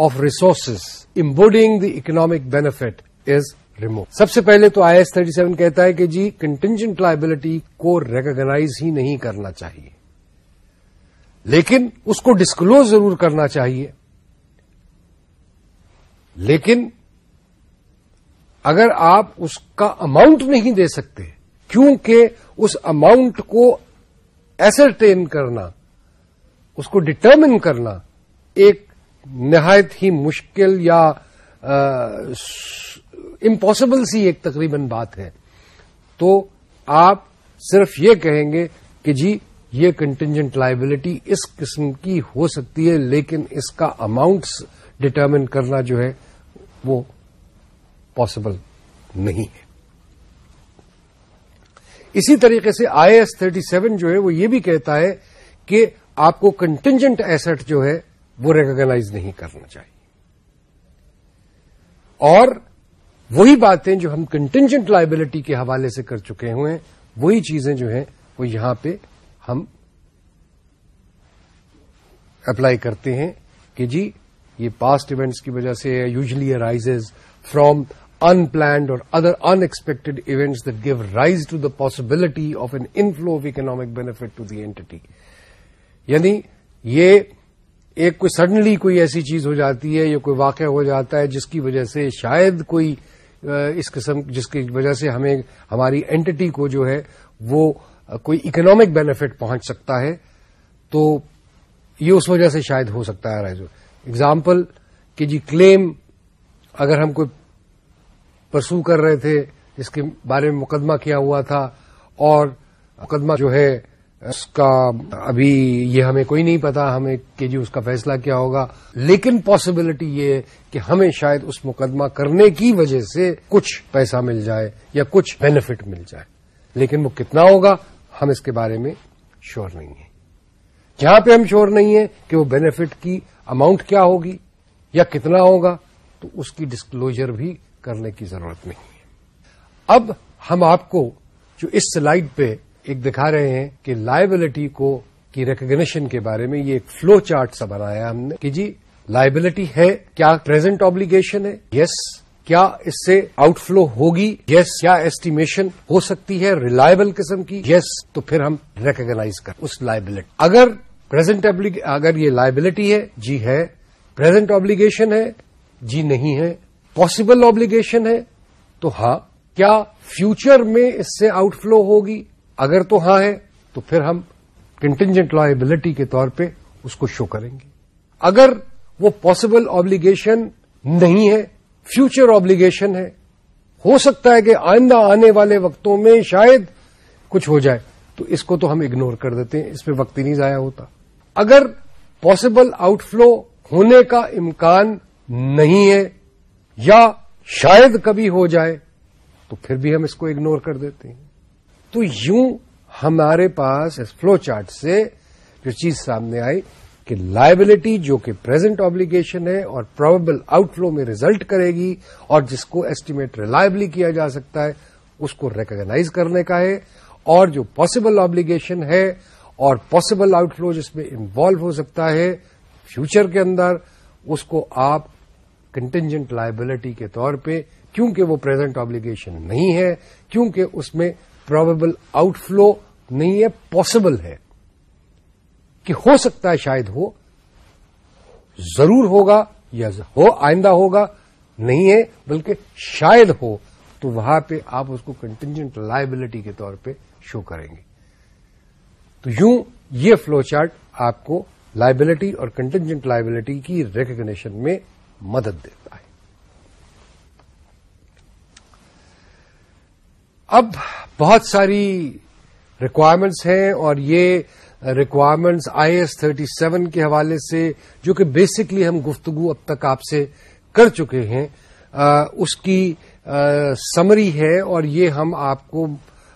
of resources embodying the economic benefit is remote سب سے پہلے تو I S thirty seven کہتا ہے کہ جی کنٹینجنٹ لائبلٹی کو recognise ہی نہیں کرنا چاہیے لیکن اس کو ڈسکلوز ضرور کرنا چاہیے لیکن اگر آپ اس کا اماؤنٹ نہیں دے سکتے کیونکہ اس اماؤنٹ کو ایسرٹین کرنا اس کو ڈٹرمن کرنا ایک نہایت ہی مشکل یا امپاسبل سی ایک تقریباً بات ہے تو آپ صرف یہ کہیں گے کہ جی یہ کنٹینجنٹ لائبلٹی اس قسم کی ہو سکتی ہے لیکن اس کا اماؤنٹ ڈٹرمن کرنا جو ہے وہ پاسبل نہیں ہے اسی طریقے سے آئی ایس تھرٹی سیون جو ہے وہ یہ بھی کہتا ہے کہ آپ کو کنٹینجنٹ ایسٹ جو ہے وہ ریکگنائز نہیں کرنا چاہیے اور وہی باتیں جو ہم کنٹینجنٹ لائبلٹی کے حوالے سے کر چکے ہوئے ہیں وہی چیزیں جو ہیں وہ یہاں پہ ہم اپلائی کرتے ہیں کہ جی یہ پاسٹ ایونٹس کی وجہ سے usually arises from unplanned or other unexpected events that give rise to the possibility of an inflow of economic benefit to the entity یعنی یہ ایک کوئی سڈنلی کوئی ایسی چیز ہو جاتی ہے یا کوئی واقعہ ہو جاتا ہے جس کی وجہ سے شاید کوئی اس قسم جس کی وجہ سے ہمیں ہماری اینٹی کو جو ہے وہ کوئی اکنامک بینیفٹ پہنچ سکتا ہے تو یہ اس وجہ سے شاید ہو سکتا ہے رائز اگزامپل کہ جی کلیم اگر ہم کوئی پرسو کر رہے تھے اس کے بارے میں مقدمہ کیا ہوا تھا اور مقدمہ جو ہے اس کا ابھی یہ ہمیں کوئی نہیں پتا ہمیں کہ جی اس کا فیصلہ کیا ہوگا لیکن پاسبلٹی یہ ہے کہ ہمیں شاید اس مقدمہ کرنے کی وجہ سے کچھ پیسہ مل جائے یا کچھ بینیفٹ مل جائے لیکن وہ کتنا ہوگا ہم اس کے بارے میں شور نہیں ہیں جہاں پہ ہم شور نہیں ہے کہ وہ بینیفٹ کی اماؤنٹ کیا ہوگی یا کتنا ہوگا تو اس کی ڈسکلوجر بھی کرنے کی ضرورت نہیں ہے اب ہم آپ کو جو اس سلائیڈ پہ ایک دکھا رہے ہیں کہ لائبلٹی کو کی ریکگنیشن کے بارے میں یہ ایک فلو چارٹ سا بنایا ہم نے کہ جی لائبلٹی ہے کیا پرزینٹ آبلیگیشن ہے یس yes. کیا اس سے آؤٹ فلو ہوگی یس yes. کیا ایسٹیمیشن ہو سکتی ہے ریلائبل قسم کی یس yes. تو پھر ہم ریکگناز کریں اس لائبلٹی اگر پرزینٹ اگر یہ لائبلٹی ہے جی ہے پرزینٹ آبلیگیشن ہے جی نہیں ہے پاسبل آبلیگیشن ہے تو ہاں کیا فیوچر میں اس سے آؤٹ فلو ہوگی اگر تو ہاں ہے تو پھر ہم کنٹینجنٹ لائبلٹی کے طور پہ اس کو شو کریں گے اگر وہ پاسبل آبلیگیشن نہیں ہے فیوچر آبلیگیشن ہے ہو سکتا ہے کہ آئندہ آنے والے وقتوں میں شاید کچھ ہو جائے تو اس کو تو ہم اگنور کر دیتے ہیں اس پہ وقت ہی نہیں ضائع ہوتا اگر پاسبل آؤٹ فلو ہونے کا امکان نہیں ہے یا شاید کبھی ہو جائے تو پھر بھی ہم اس کو اگنور کر دیتے ہیں تو یوں ہمارے پاس اس فلو چارٹ سے جو چیز سامنے آئی کہ لائبلٹی جو کہ پرزینٹ آبلیگیشن ہے اور پروبل آؤٹ فلو میں ریزلٹ کرے گی اور جس کو ایسٹیمیٹ ریلائبلی کیا جا سکتا ہے اس کو ریکگناز کرنے کا ہے اور جو پاسبل آبلیگیشن ہے اور پاسبل آؤٹ فلو جس میں انوالو ہو سکتا ہے فیوچر کے اندر اس کو آپ کنٹینجنٹ لائبلٹی کے طور پہ کیونکہ وہ پرزنٹ آبلیگیشن نہیں ہے کیونکہ اس میں پروبیبل آؤٹ فلو نہیں ہے پاسبل ہے کہ ہو سکتا ہے شاید ہو ضرور ہوگا یا ہو آئندہ ہوگا نہیں ہے بلکہ شاید ہو تو وہاں پہ آپ اس کو کنٹینجنٹ لائبلٹی کے طور پہ شو کریں گے تو یوں یہ فلو چارٹ آپ کو لائبلٹی اور کنٹینجنٹ لائبلٹی کی ریکگنیشن میں مدد دیتا ہے اب بہت ساری ریکوائرمنٹس ہیں اور یہ requirements I S thirty seven کے حوالے سے جو کہ بیسکلی ہم گفتگو اب تک آپ سے کر چکے ہیں آ, اس کی سمری ہے اور یہ ہم آپ کو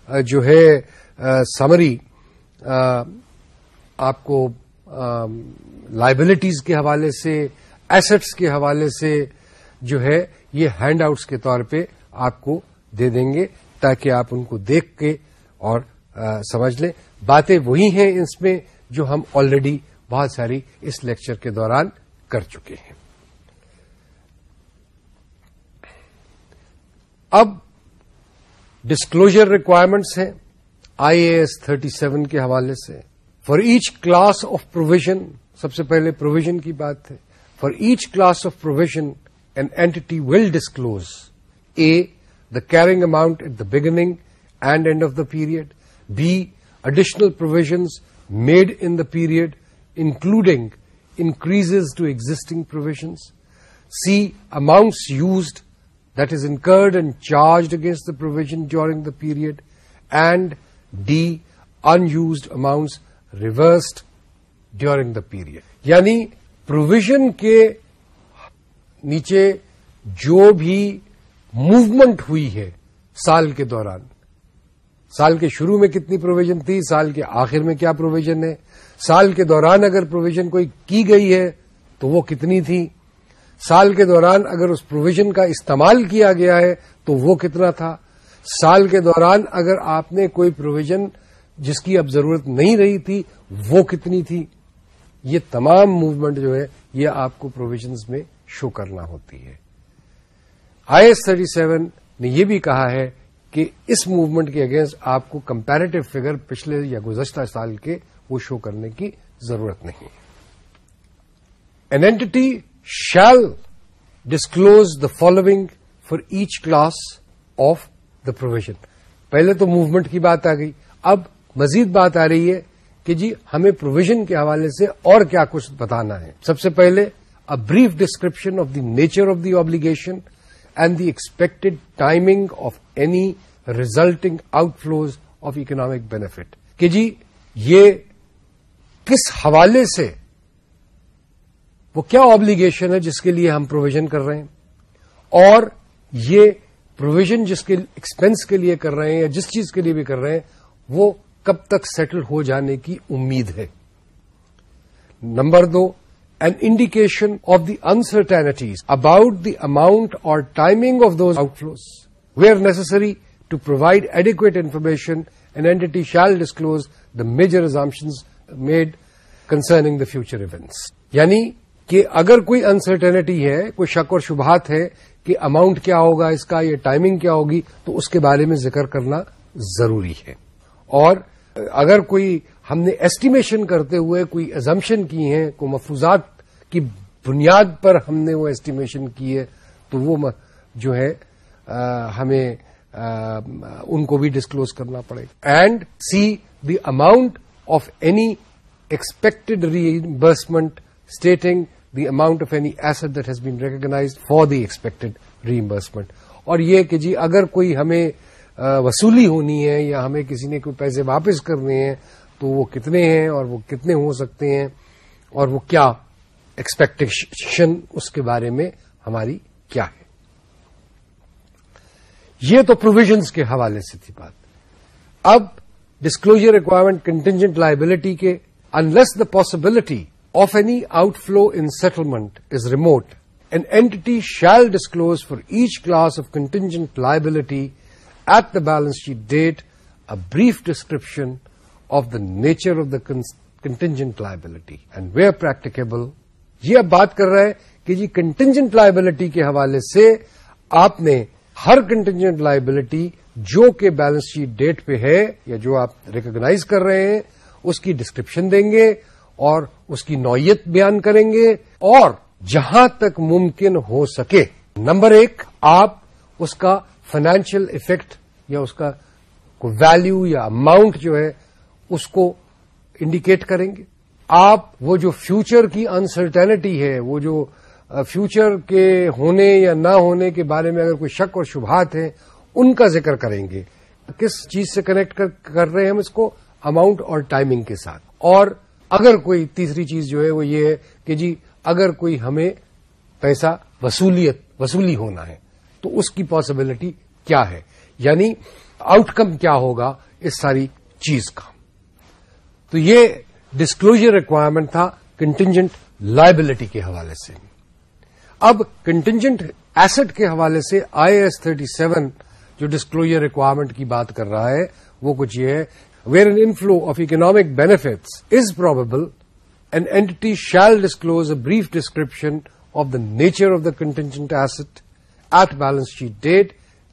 آ, جو ہے سمری آپ کو لائبلٹیز کے حوالے سے ایسٹس کے حوالے سے جو ہے یہ ہینڈ آؤٹس کے طور پہ آپ کو دے دیں گے تاکہ آپ ان کو دیکھ کے اور سمجھ لیں باتیں وہی ہیں اس میں جو ہم آلریڈی بہت ساری اس لیکچر کے دوران کر چکے ہیں اب ڈسکلوجر ریکوائرمنٹس ہیں I A S thirty seven کے حوالے سے for each class of provision سب سے پہلے پروویژن کی بات ہے for each class of provision an entity will disclose A the carrying amount at the beginning and end of the period B additional provisions made in the period including increases to existing provisions C amounts used that is incurred and charged against the provision during the period and D unused amounts reversed during the period یعنی provision کے نیچے جو بھی movement ہوئی ہے سال کے دوران سال کے شروع میں کتنی پروویژن تھی سال کے آخر میں کیا پروویژن ہے سال کے دوران اگر پروویژن کوئی کی گئی ہے تو وہ کتنی تھی سال کے دوران اگر اس پروویژن کا استعمال کیا گیا ہے تو وہ کتنا تھا سال کے دوران اگر آپ نے کوئی پروویژن جس کی اب ضرورت نہیں رہی تھی وہ کتنی تھی یہ تمام موومنٹ جو ہے یہ آپ کو پروویژنز میں شو کرنا ہوتی ہے آئی ایس تھرٹی سیون نے یہ بھی کہا ہے کہ اس موومنٹ کے اگینسٹ آپ کو کمپیریٹو فگر پچھلے یا گزشتہ سال کے وہ شو کرنے کی ضرورت نہیں entity shall disclose the following for each class of the provision پہلے تو موومنٹ کی بات آ گئی اب مزید بات آ رہی ہے کہ جی ہمیں پروویژن کے حوالے سے اور کیا کچھ بتانا ہے سب سے پہلے a brief description of the nature of the obligation and the expected timing of any resulting outflows of economic benefit کہ جی یہ کس حوالے سے وہ کیا آبلیگیشن ہے جس کے لیے ہم پروویژن کر رہے ہیں اور یہ پروویژن جس کے ایکسپینس کے لیے کر رہے ہیں یا جس چیز کے لیے بھی کر رہے ہیں وہ کب تک سیٹل ہو جانے کی امید ہے number do an indication of the uncertainties about the amount or timing of those outflows where necessary to provide adequate information an entity shall disclose the major assumptions made concerning the future events یعنی کہ اگر کوئی uncertainty ہے کوئی شک اور شبہات ہے کہ اماؤنٹ کیا ہوگا اس کا یہ ٹائمنگ کیا ہوگی تو اس کے بارے میں ذکر کرنا ضروری ہے اور اگر کوئی ہم نے ایسٹیمیشن کرتے ہوئے کوئی ایزمپشن کی ہیں کوئی مفوضات کی بنیاد پر ہم نے وہ ایسٹیمیشن کی ہے تو وہ جو ہے ہمیں ان کو بھی ڈسکلوز کرنا پڑے گا and C the amount of any expected reimbursement stating the amount of any asset that has been recognised for the expected reimbursement اور یہ کہ جی اگر کوئی ہمیں وصولی ہونی ہے یا ہمیں کسی نے کوئی پیسے واپس کرنے ہیں تو وہ کتنے ہیں اور وہ کتنے ہو سکتے ہیں اور وہ کیا ایکسپیکٹیشن اس کے بارے میں ہماری کیا ہے یہ تو پروویژنس کے حوالے سے تھی بات اب ڈسکلوجر ریکوائرمنٹ کنٹینجنٹ لائبلٹی کے unless the possibility of any outflow settlement settlement is remote entity entity shall disclose for each class of contingent liability at the balance sheet date a brief description of the nature of the contingent liability and where practicable جی اب بات کر رہے ہیں کہ جی contingent liability کے حوالے سے آپ نے ہر کنٹینجنٹ لائبلٹی جو کہ بیلنس شیٹ ڈیٹ پہ ہے یا جو آپ ریکگنائز کر رہے ہیں اس کی ڈسکرپشن دیں گے اور اس کی نوعیت بیان کریں گے اور جہاں تک ممکن ہو سکے نمبر ایک آپ اس کا فائنینشیل افیکٹ یا اس کا ویلو یا اماؤنٹ جو ہے اس کو انڈیکیٹ کریں گے آپ وہ جو فیوچر کی انسرٹینٹی ہے وہ جو فیوچر کے ہونے یا نہ ہونے کے بارے میں اگر کوئی شک اور شبہات ہیں ان کا ذکر کریں گے کس چیز سے کنیکٹ کر رہے ہیں ہم اس کو اماؤنٹ اور ٹائمنگ کے ساتھ اور اگر کوئی تیسری چیز جو ہے وہ یہ ہے کہ جی اگر کوئی ہمیں پیسہ وصولیت وصولی ہونا ہے تو اس کی پاسبلٹی کیا ہے یعنی آؤٹ کم کیا ہوگا اس ساری چیز کا تو یہ ڈسکلوجر ریکوائرمنٹ تھا کنٹینجنٹ لائبلٹی کے حوالے سے اب کنٹینجنٹ ایسٹ کے حوالے سے آئی ایس تھرٹی سیون جو ڈسکلوجر ریکوائرمنٹ کی بات کر رہا ہے وہ کچھ یہ ہے where and inflow of economic benefit is probable and entity shall disclose a brief description of the nature of the contingent asset at balance sheet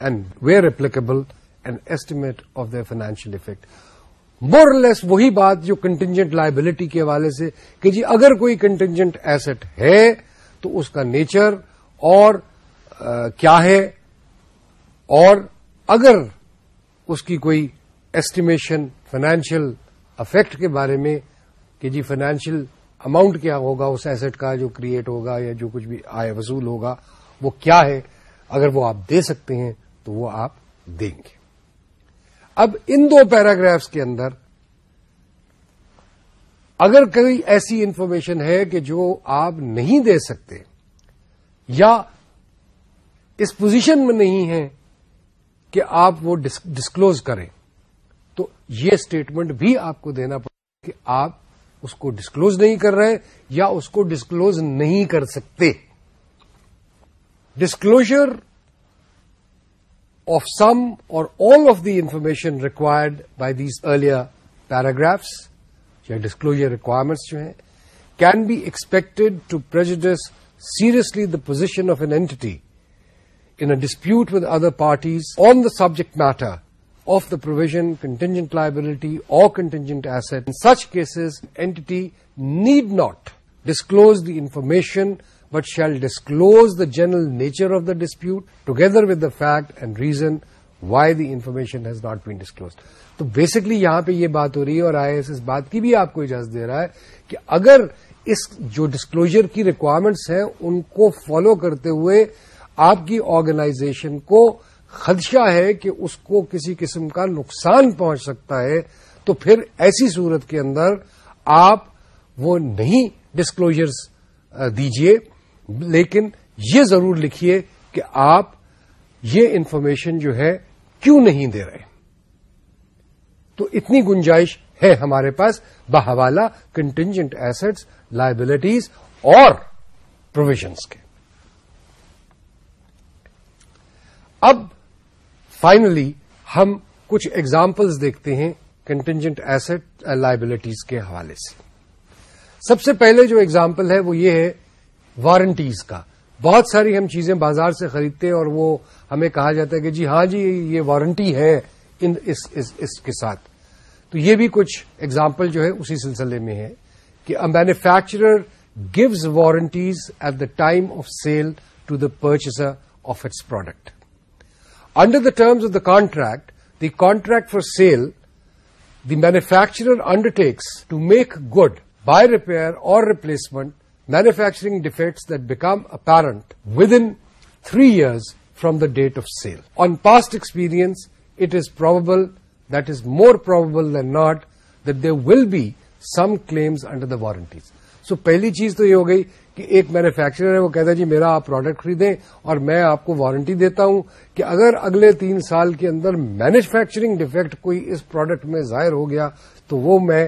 and where applicable an estimate of the financial effect more less وہی بات جو contingent liability کے حوالے سے کہ جی اگر کوئی contingent asset ہے تو اس کا نیچر اور کیا ہے اور اگر اس کی کوئی ایسٹیمیشن فائنینشیل افیکٹ کے بارے میں کہ جی فائنینشیل اماؤنٹ کیا ہوگا اس ایسٹ کا جو کریٹ ہوگا یا جو کچھ بھی آئے وصول ہوگا وہ کیا ہے اگر وہ آپ دے سکتے ہیں تو وہ آپ دیں گے اب ان دو پیراگرافس کے اندر اگر کوئی ایسی انفارمیشن ہے کہ جو آپ نہیں دے سکتے یا اس پوزیشن میں نہیں ہے کہ آپ وہ ڈسکلوز کریں یہ اسٹیٹمنٹ بھی آپ کو دینا پڑے کہ آپ اس کو ڈسکلوز نہیں کر رہے یا اس کو ڈسکلوز نہیں کر سکتے disclosure of some or all of the information required by these earlier paragraphs یا ڈسکلوجر ریکوائرمنٹس جو ہیں can be expected to prejudice seriously the position of an entity in dispute with other parties on the subject matter of the provision contingent liability or contingent asset such cases entity need not disclose the information but shall disclose the general nature of the dispute together with the fact and reason why the information has not be disclosed تو basically یہاں پہ یہ بات ہو رہی ہے اور I S اس بات کی بھی آپ کو اجازت دے رہا ہے کہ اگر اس جو ڈسکلوجر کی ریکوائرمنٹس ہیں ان کو فالو کرتے ہوئے آپ کی آرگنازشن کو خدشہ ہے کہ اس کو کسی قسم کا نقصان پہنچ سکتا ہے تو پھر ایسی صورت کے اندر آپ وہ نہیں ڈسکلوجرز دیجئے لیکن یہ ضرور لکھیے کہ آپ یہ انفارمیشن جو ہے کیوں نہیں دے رہے تو اتنی گنجائش ہے ہمارے پاس بحوالہ کنٹینجنٹ ایسٹس لائبلٹیز اور پروویژنس کے اب فائنلی ہم کچھ ایگزامپلز دیکھتے ہیں کنٹینجنٹ ایسٹ لائبلٹیز کے حوالے سے سب سے پہلے جو ایگزامپل ہے وہ یہ ہے وارنٹیز کا بہت ساری ہم چیزیں بازار سے خریدتے ہیں اور وہ ہمیں کہا جاتا ہے کہ جی ہاں جی یہ وارنٹی ہے ان اس, اس, اس کے ساتھ تو یہ بھی کچھ ایگزامپل جو ہے اسی سلسلے میں ہے کہ a manufacturer gives warranties at the time of sale to the purchaser of its product under the terms of the contract the contract for sale the manufacturer undertakes to make good by repair or replacement manufacturing defect that become apparent within three years from the date of sale on past experience it is probable that is more probable than not that the will be some claims under the warranties so پہلی چیز تو یہ ہو گئی کہ ایک manufacturer ہے وہ کہتا ہے جی میرا آپ پروڈکٹ خریدیں اور میں آپ کو وارنٹی دیتا ہوں کہ اگر اگلے تین سال کے اندر مینوفیکچرنگ ڈیفیکٹ کوئی اس پروڈکٹ میں ظاہر ہو گیا تو وہ میں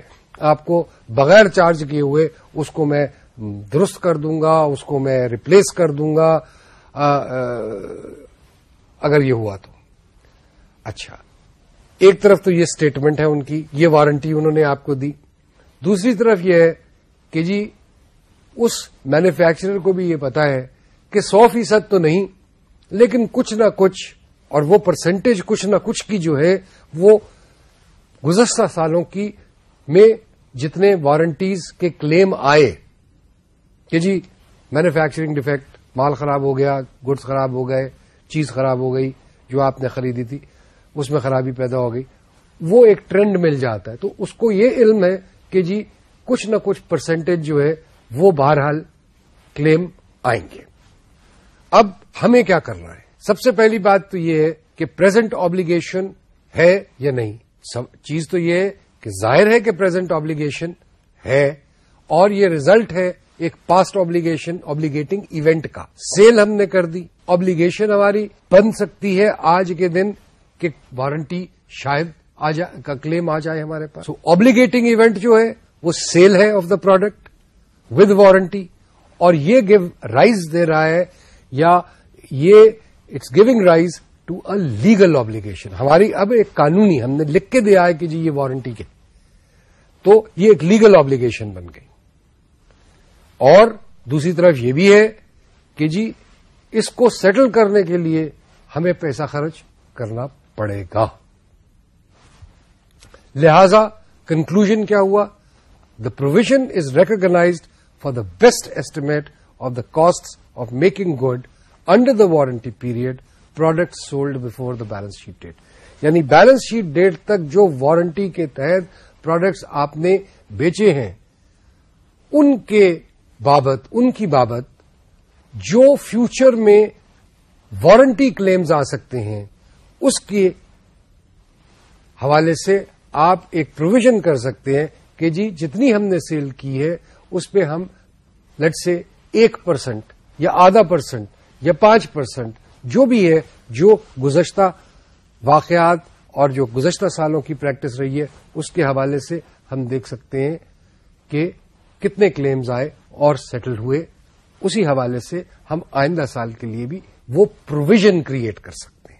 آپ کو بغیر چارج کیے ہوئے اس کو میں درست کر دوں گا اس کو میں ریپلیس کر دوں گا آ, آ, اگر یہ ہوا تو اچھا ایک طرف تو یہ اسٹیٹمنٹ ہے ان کی یہ وارنٹی انہوں نے آپ کو دی دوسری طرف یہ ہے کہ جی اس مینوفیکچرر کو بھی یہ پتا ہے کہ سو فیصد تو نہیں لیکن کچھ نہ کچھ اور وہ پرسنٹیج کچھ نہ کچھ کی جو ہے وہ گزشتہ سالوں کی میں جتنے وارنٹیز کے کلیم آئے کہ جی مینوفیکچرنگ ڈیفیکٹ مال خراب ہو گیا گڈس خراب ہو گئے چیز خراب ہو گئی جو آپ نے خریدی تھی اس میں خرابی پیدا ہو گئی وہ ایک ٹرینڈ مل جاتا ہے تو اس کو یہ علم ہے کہ جی کچھ نہ کچھ پرسنٹیج جو ہے وہ بہرحال کلیم آئیں گے اب ہمیں کیا کرنا ہے سب سے پہلی بات تو یہ ہے کہ پرزنٹ آبلیگیشن ہے یا نہیں سب چیز تو یہ ہے کہ ظاہر ہے کہ پرزنٹ آبلیگیشن ہے اور یہ ریزلٹ ہے ایک پاسٹ آبلیگیشن آبلیگیٹنگ ایونٹ کا سیل ہم نے کر دی آبلیگیشن ہماری بن سکتی ہے آج کے دن کہ وارنٹی شاید کا کلیم آ جائے ہمارے پاس سو آبلیگیٹنگ ایونٹ جو ہے وہ سیل ہے of the product with warranty اور یہ گیو رائز دے رہا ہے یا یہ it's giving rise to a legal obligation ہماری اب ایک قانونی ہم نے لکھ کے دیا ہے کہ جی یہ وارنٹی کے تو یہ ایک لیگل آبلیگیشن بن گئی اور دوسری طرف یہ بھی ہے کہ جی اس کو سیٹل کرنے کے لیے ہمیں پیسہ خرچ کرنا پڑے گا لہذا کنکلوژ کیا ہوا the provision is recognised for the best estimate of the cost of making good under the warranty period product sold before the balance sheet date یعنی بیلنس شیٹ ڈیٹ تک جو وارنٹی کے تحت پروڈکٹس آپ نے بیچے ہیں ان کے بابت ان کی بابت جو فیوچر میں وارنٹی کلیمز آ سکتے ہیں اس کے حوالے سے آپ ایک پروویژن کر سکتے ہیں کہ جی جتنی ہم نے سیل کی ہے اس پہ ہم لٹ سے ایک پرسنٹ یا آدھا پرسنٹ یا پانچ پرسنٹ جو بھی ہے جو گزشتہ واقعات اور جو گزشتہ سالوں کی پریکٹس رہی ہے اس کے حوالے سے ہم دیکھ سکتے ہیں کہ کتنے کلیمز آئے اور سیٹل ہوئے اسی حوالے سے ہم آئندہ سال کے لیے بھی وہ پروویژن کریٹ کر سکتے ہیں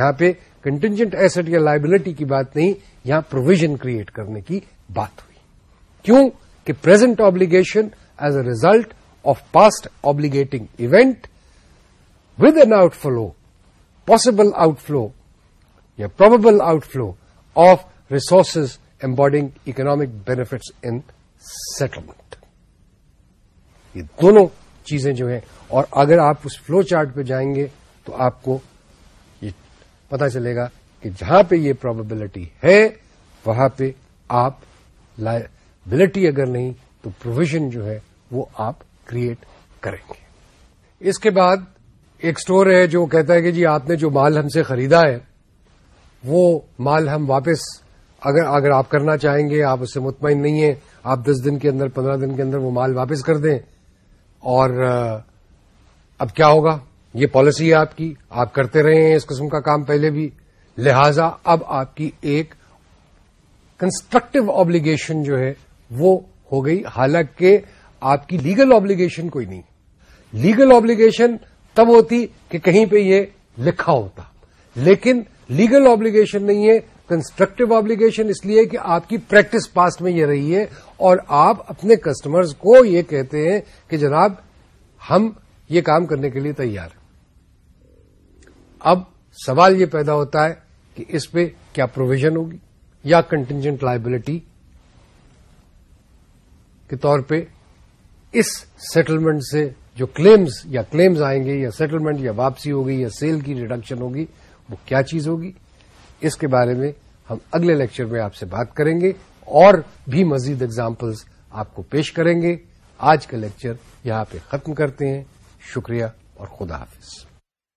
یہاں پہ کنٹینجنٹ ایسٹ یا لائبلٹی کی بات نہیں یہاں پروویژن کریٹ کرنے کی بات ہوئی کیوں کہ present obligation as a result of past obligating event with an outflow possible outflow یا probable outflow of resources embodying economic benefits in settlement یہ دونوں چیزیں جو ہیں اور اگر آپ اس فلو چارٹ پہ جائیں گے تو آپ کو یہ پتا چلے گا کہ جہاں پہ یہ پرابلٹی ہے وہاں پہ آپ لائے ولٹی اگر نہیں تو پروویژن جو ہے وہ آپ کریٹ کریں گے اس کے بعد ایک سٹور ہے جو کہتا ہے کہ جی آپ نے جو مال ہم سے خریدا ہے وہ مال ہم واپس اگر اگر آپ کرنا چاہیں گے آپ اس سے مطمئن نہیں ہیں آپ دس دن کے اندر پندرہ دن کے اندر وہ مال واپس کر دیں اور اب کیا ہوگا یہ پالیسی ہے آپ کی آپ کرتے رہے ہیں اس قسم کا کام پہلے بھی لہذا اب آپ کی ایک کنسٹرکٹیو آبلیگیشن جو ہے وہ ہو گئی حالانکہ آپ کی لیگل آبلیگیشن کوئی نہیں لیگل آبلیگیشن تب ہوتی کہ کہیں پہ یہ لکھا ہوتا لیکن لیگل آبلیگیشن نہیں ہے کنسٹرکٹیو آبلیگیشن اس لیے کہ آپ کی پریکٹس پاس میں یہ رہی ہے اور آپ اپنے کسٹمرز کو یہ کہتے ہیں کہ جناب ہم یہ کام کرنے کے لیے تیار اب سوال یہ پیدا ہوتا ہے کہ اس پہ کیا پروویژن ہوگی یا کنٹینجنٹ لائبلٹی کے طور پہ اس سیٹلمنٹ سے جو کلیمز یا کلیمز آئیں گے یا سیٹلمنٹ یا واپسی ہوگی یا سیل کی ریڈکشن ہوگی وہ کیا چیز ہوگی اس کے بارے میں ہم اگلے لیکچر میں آپ سے بات کریں گے اور بھی مزید اگزامپلز آپ کو پیش کریں گے آج کا لیکچر یہاں پہ ختم کرتے ہیں شکریہ اور خدا حافظ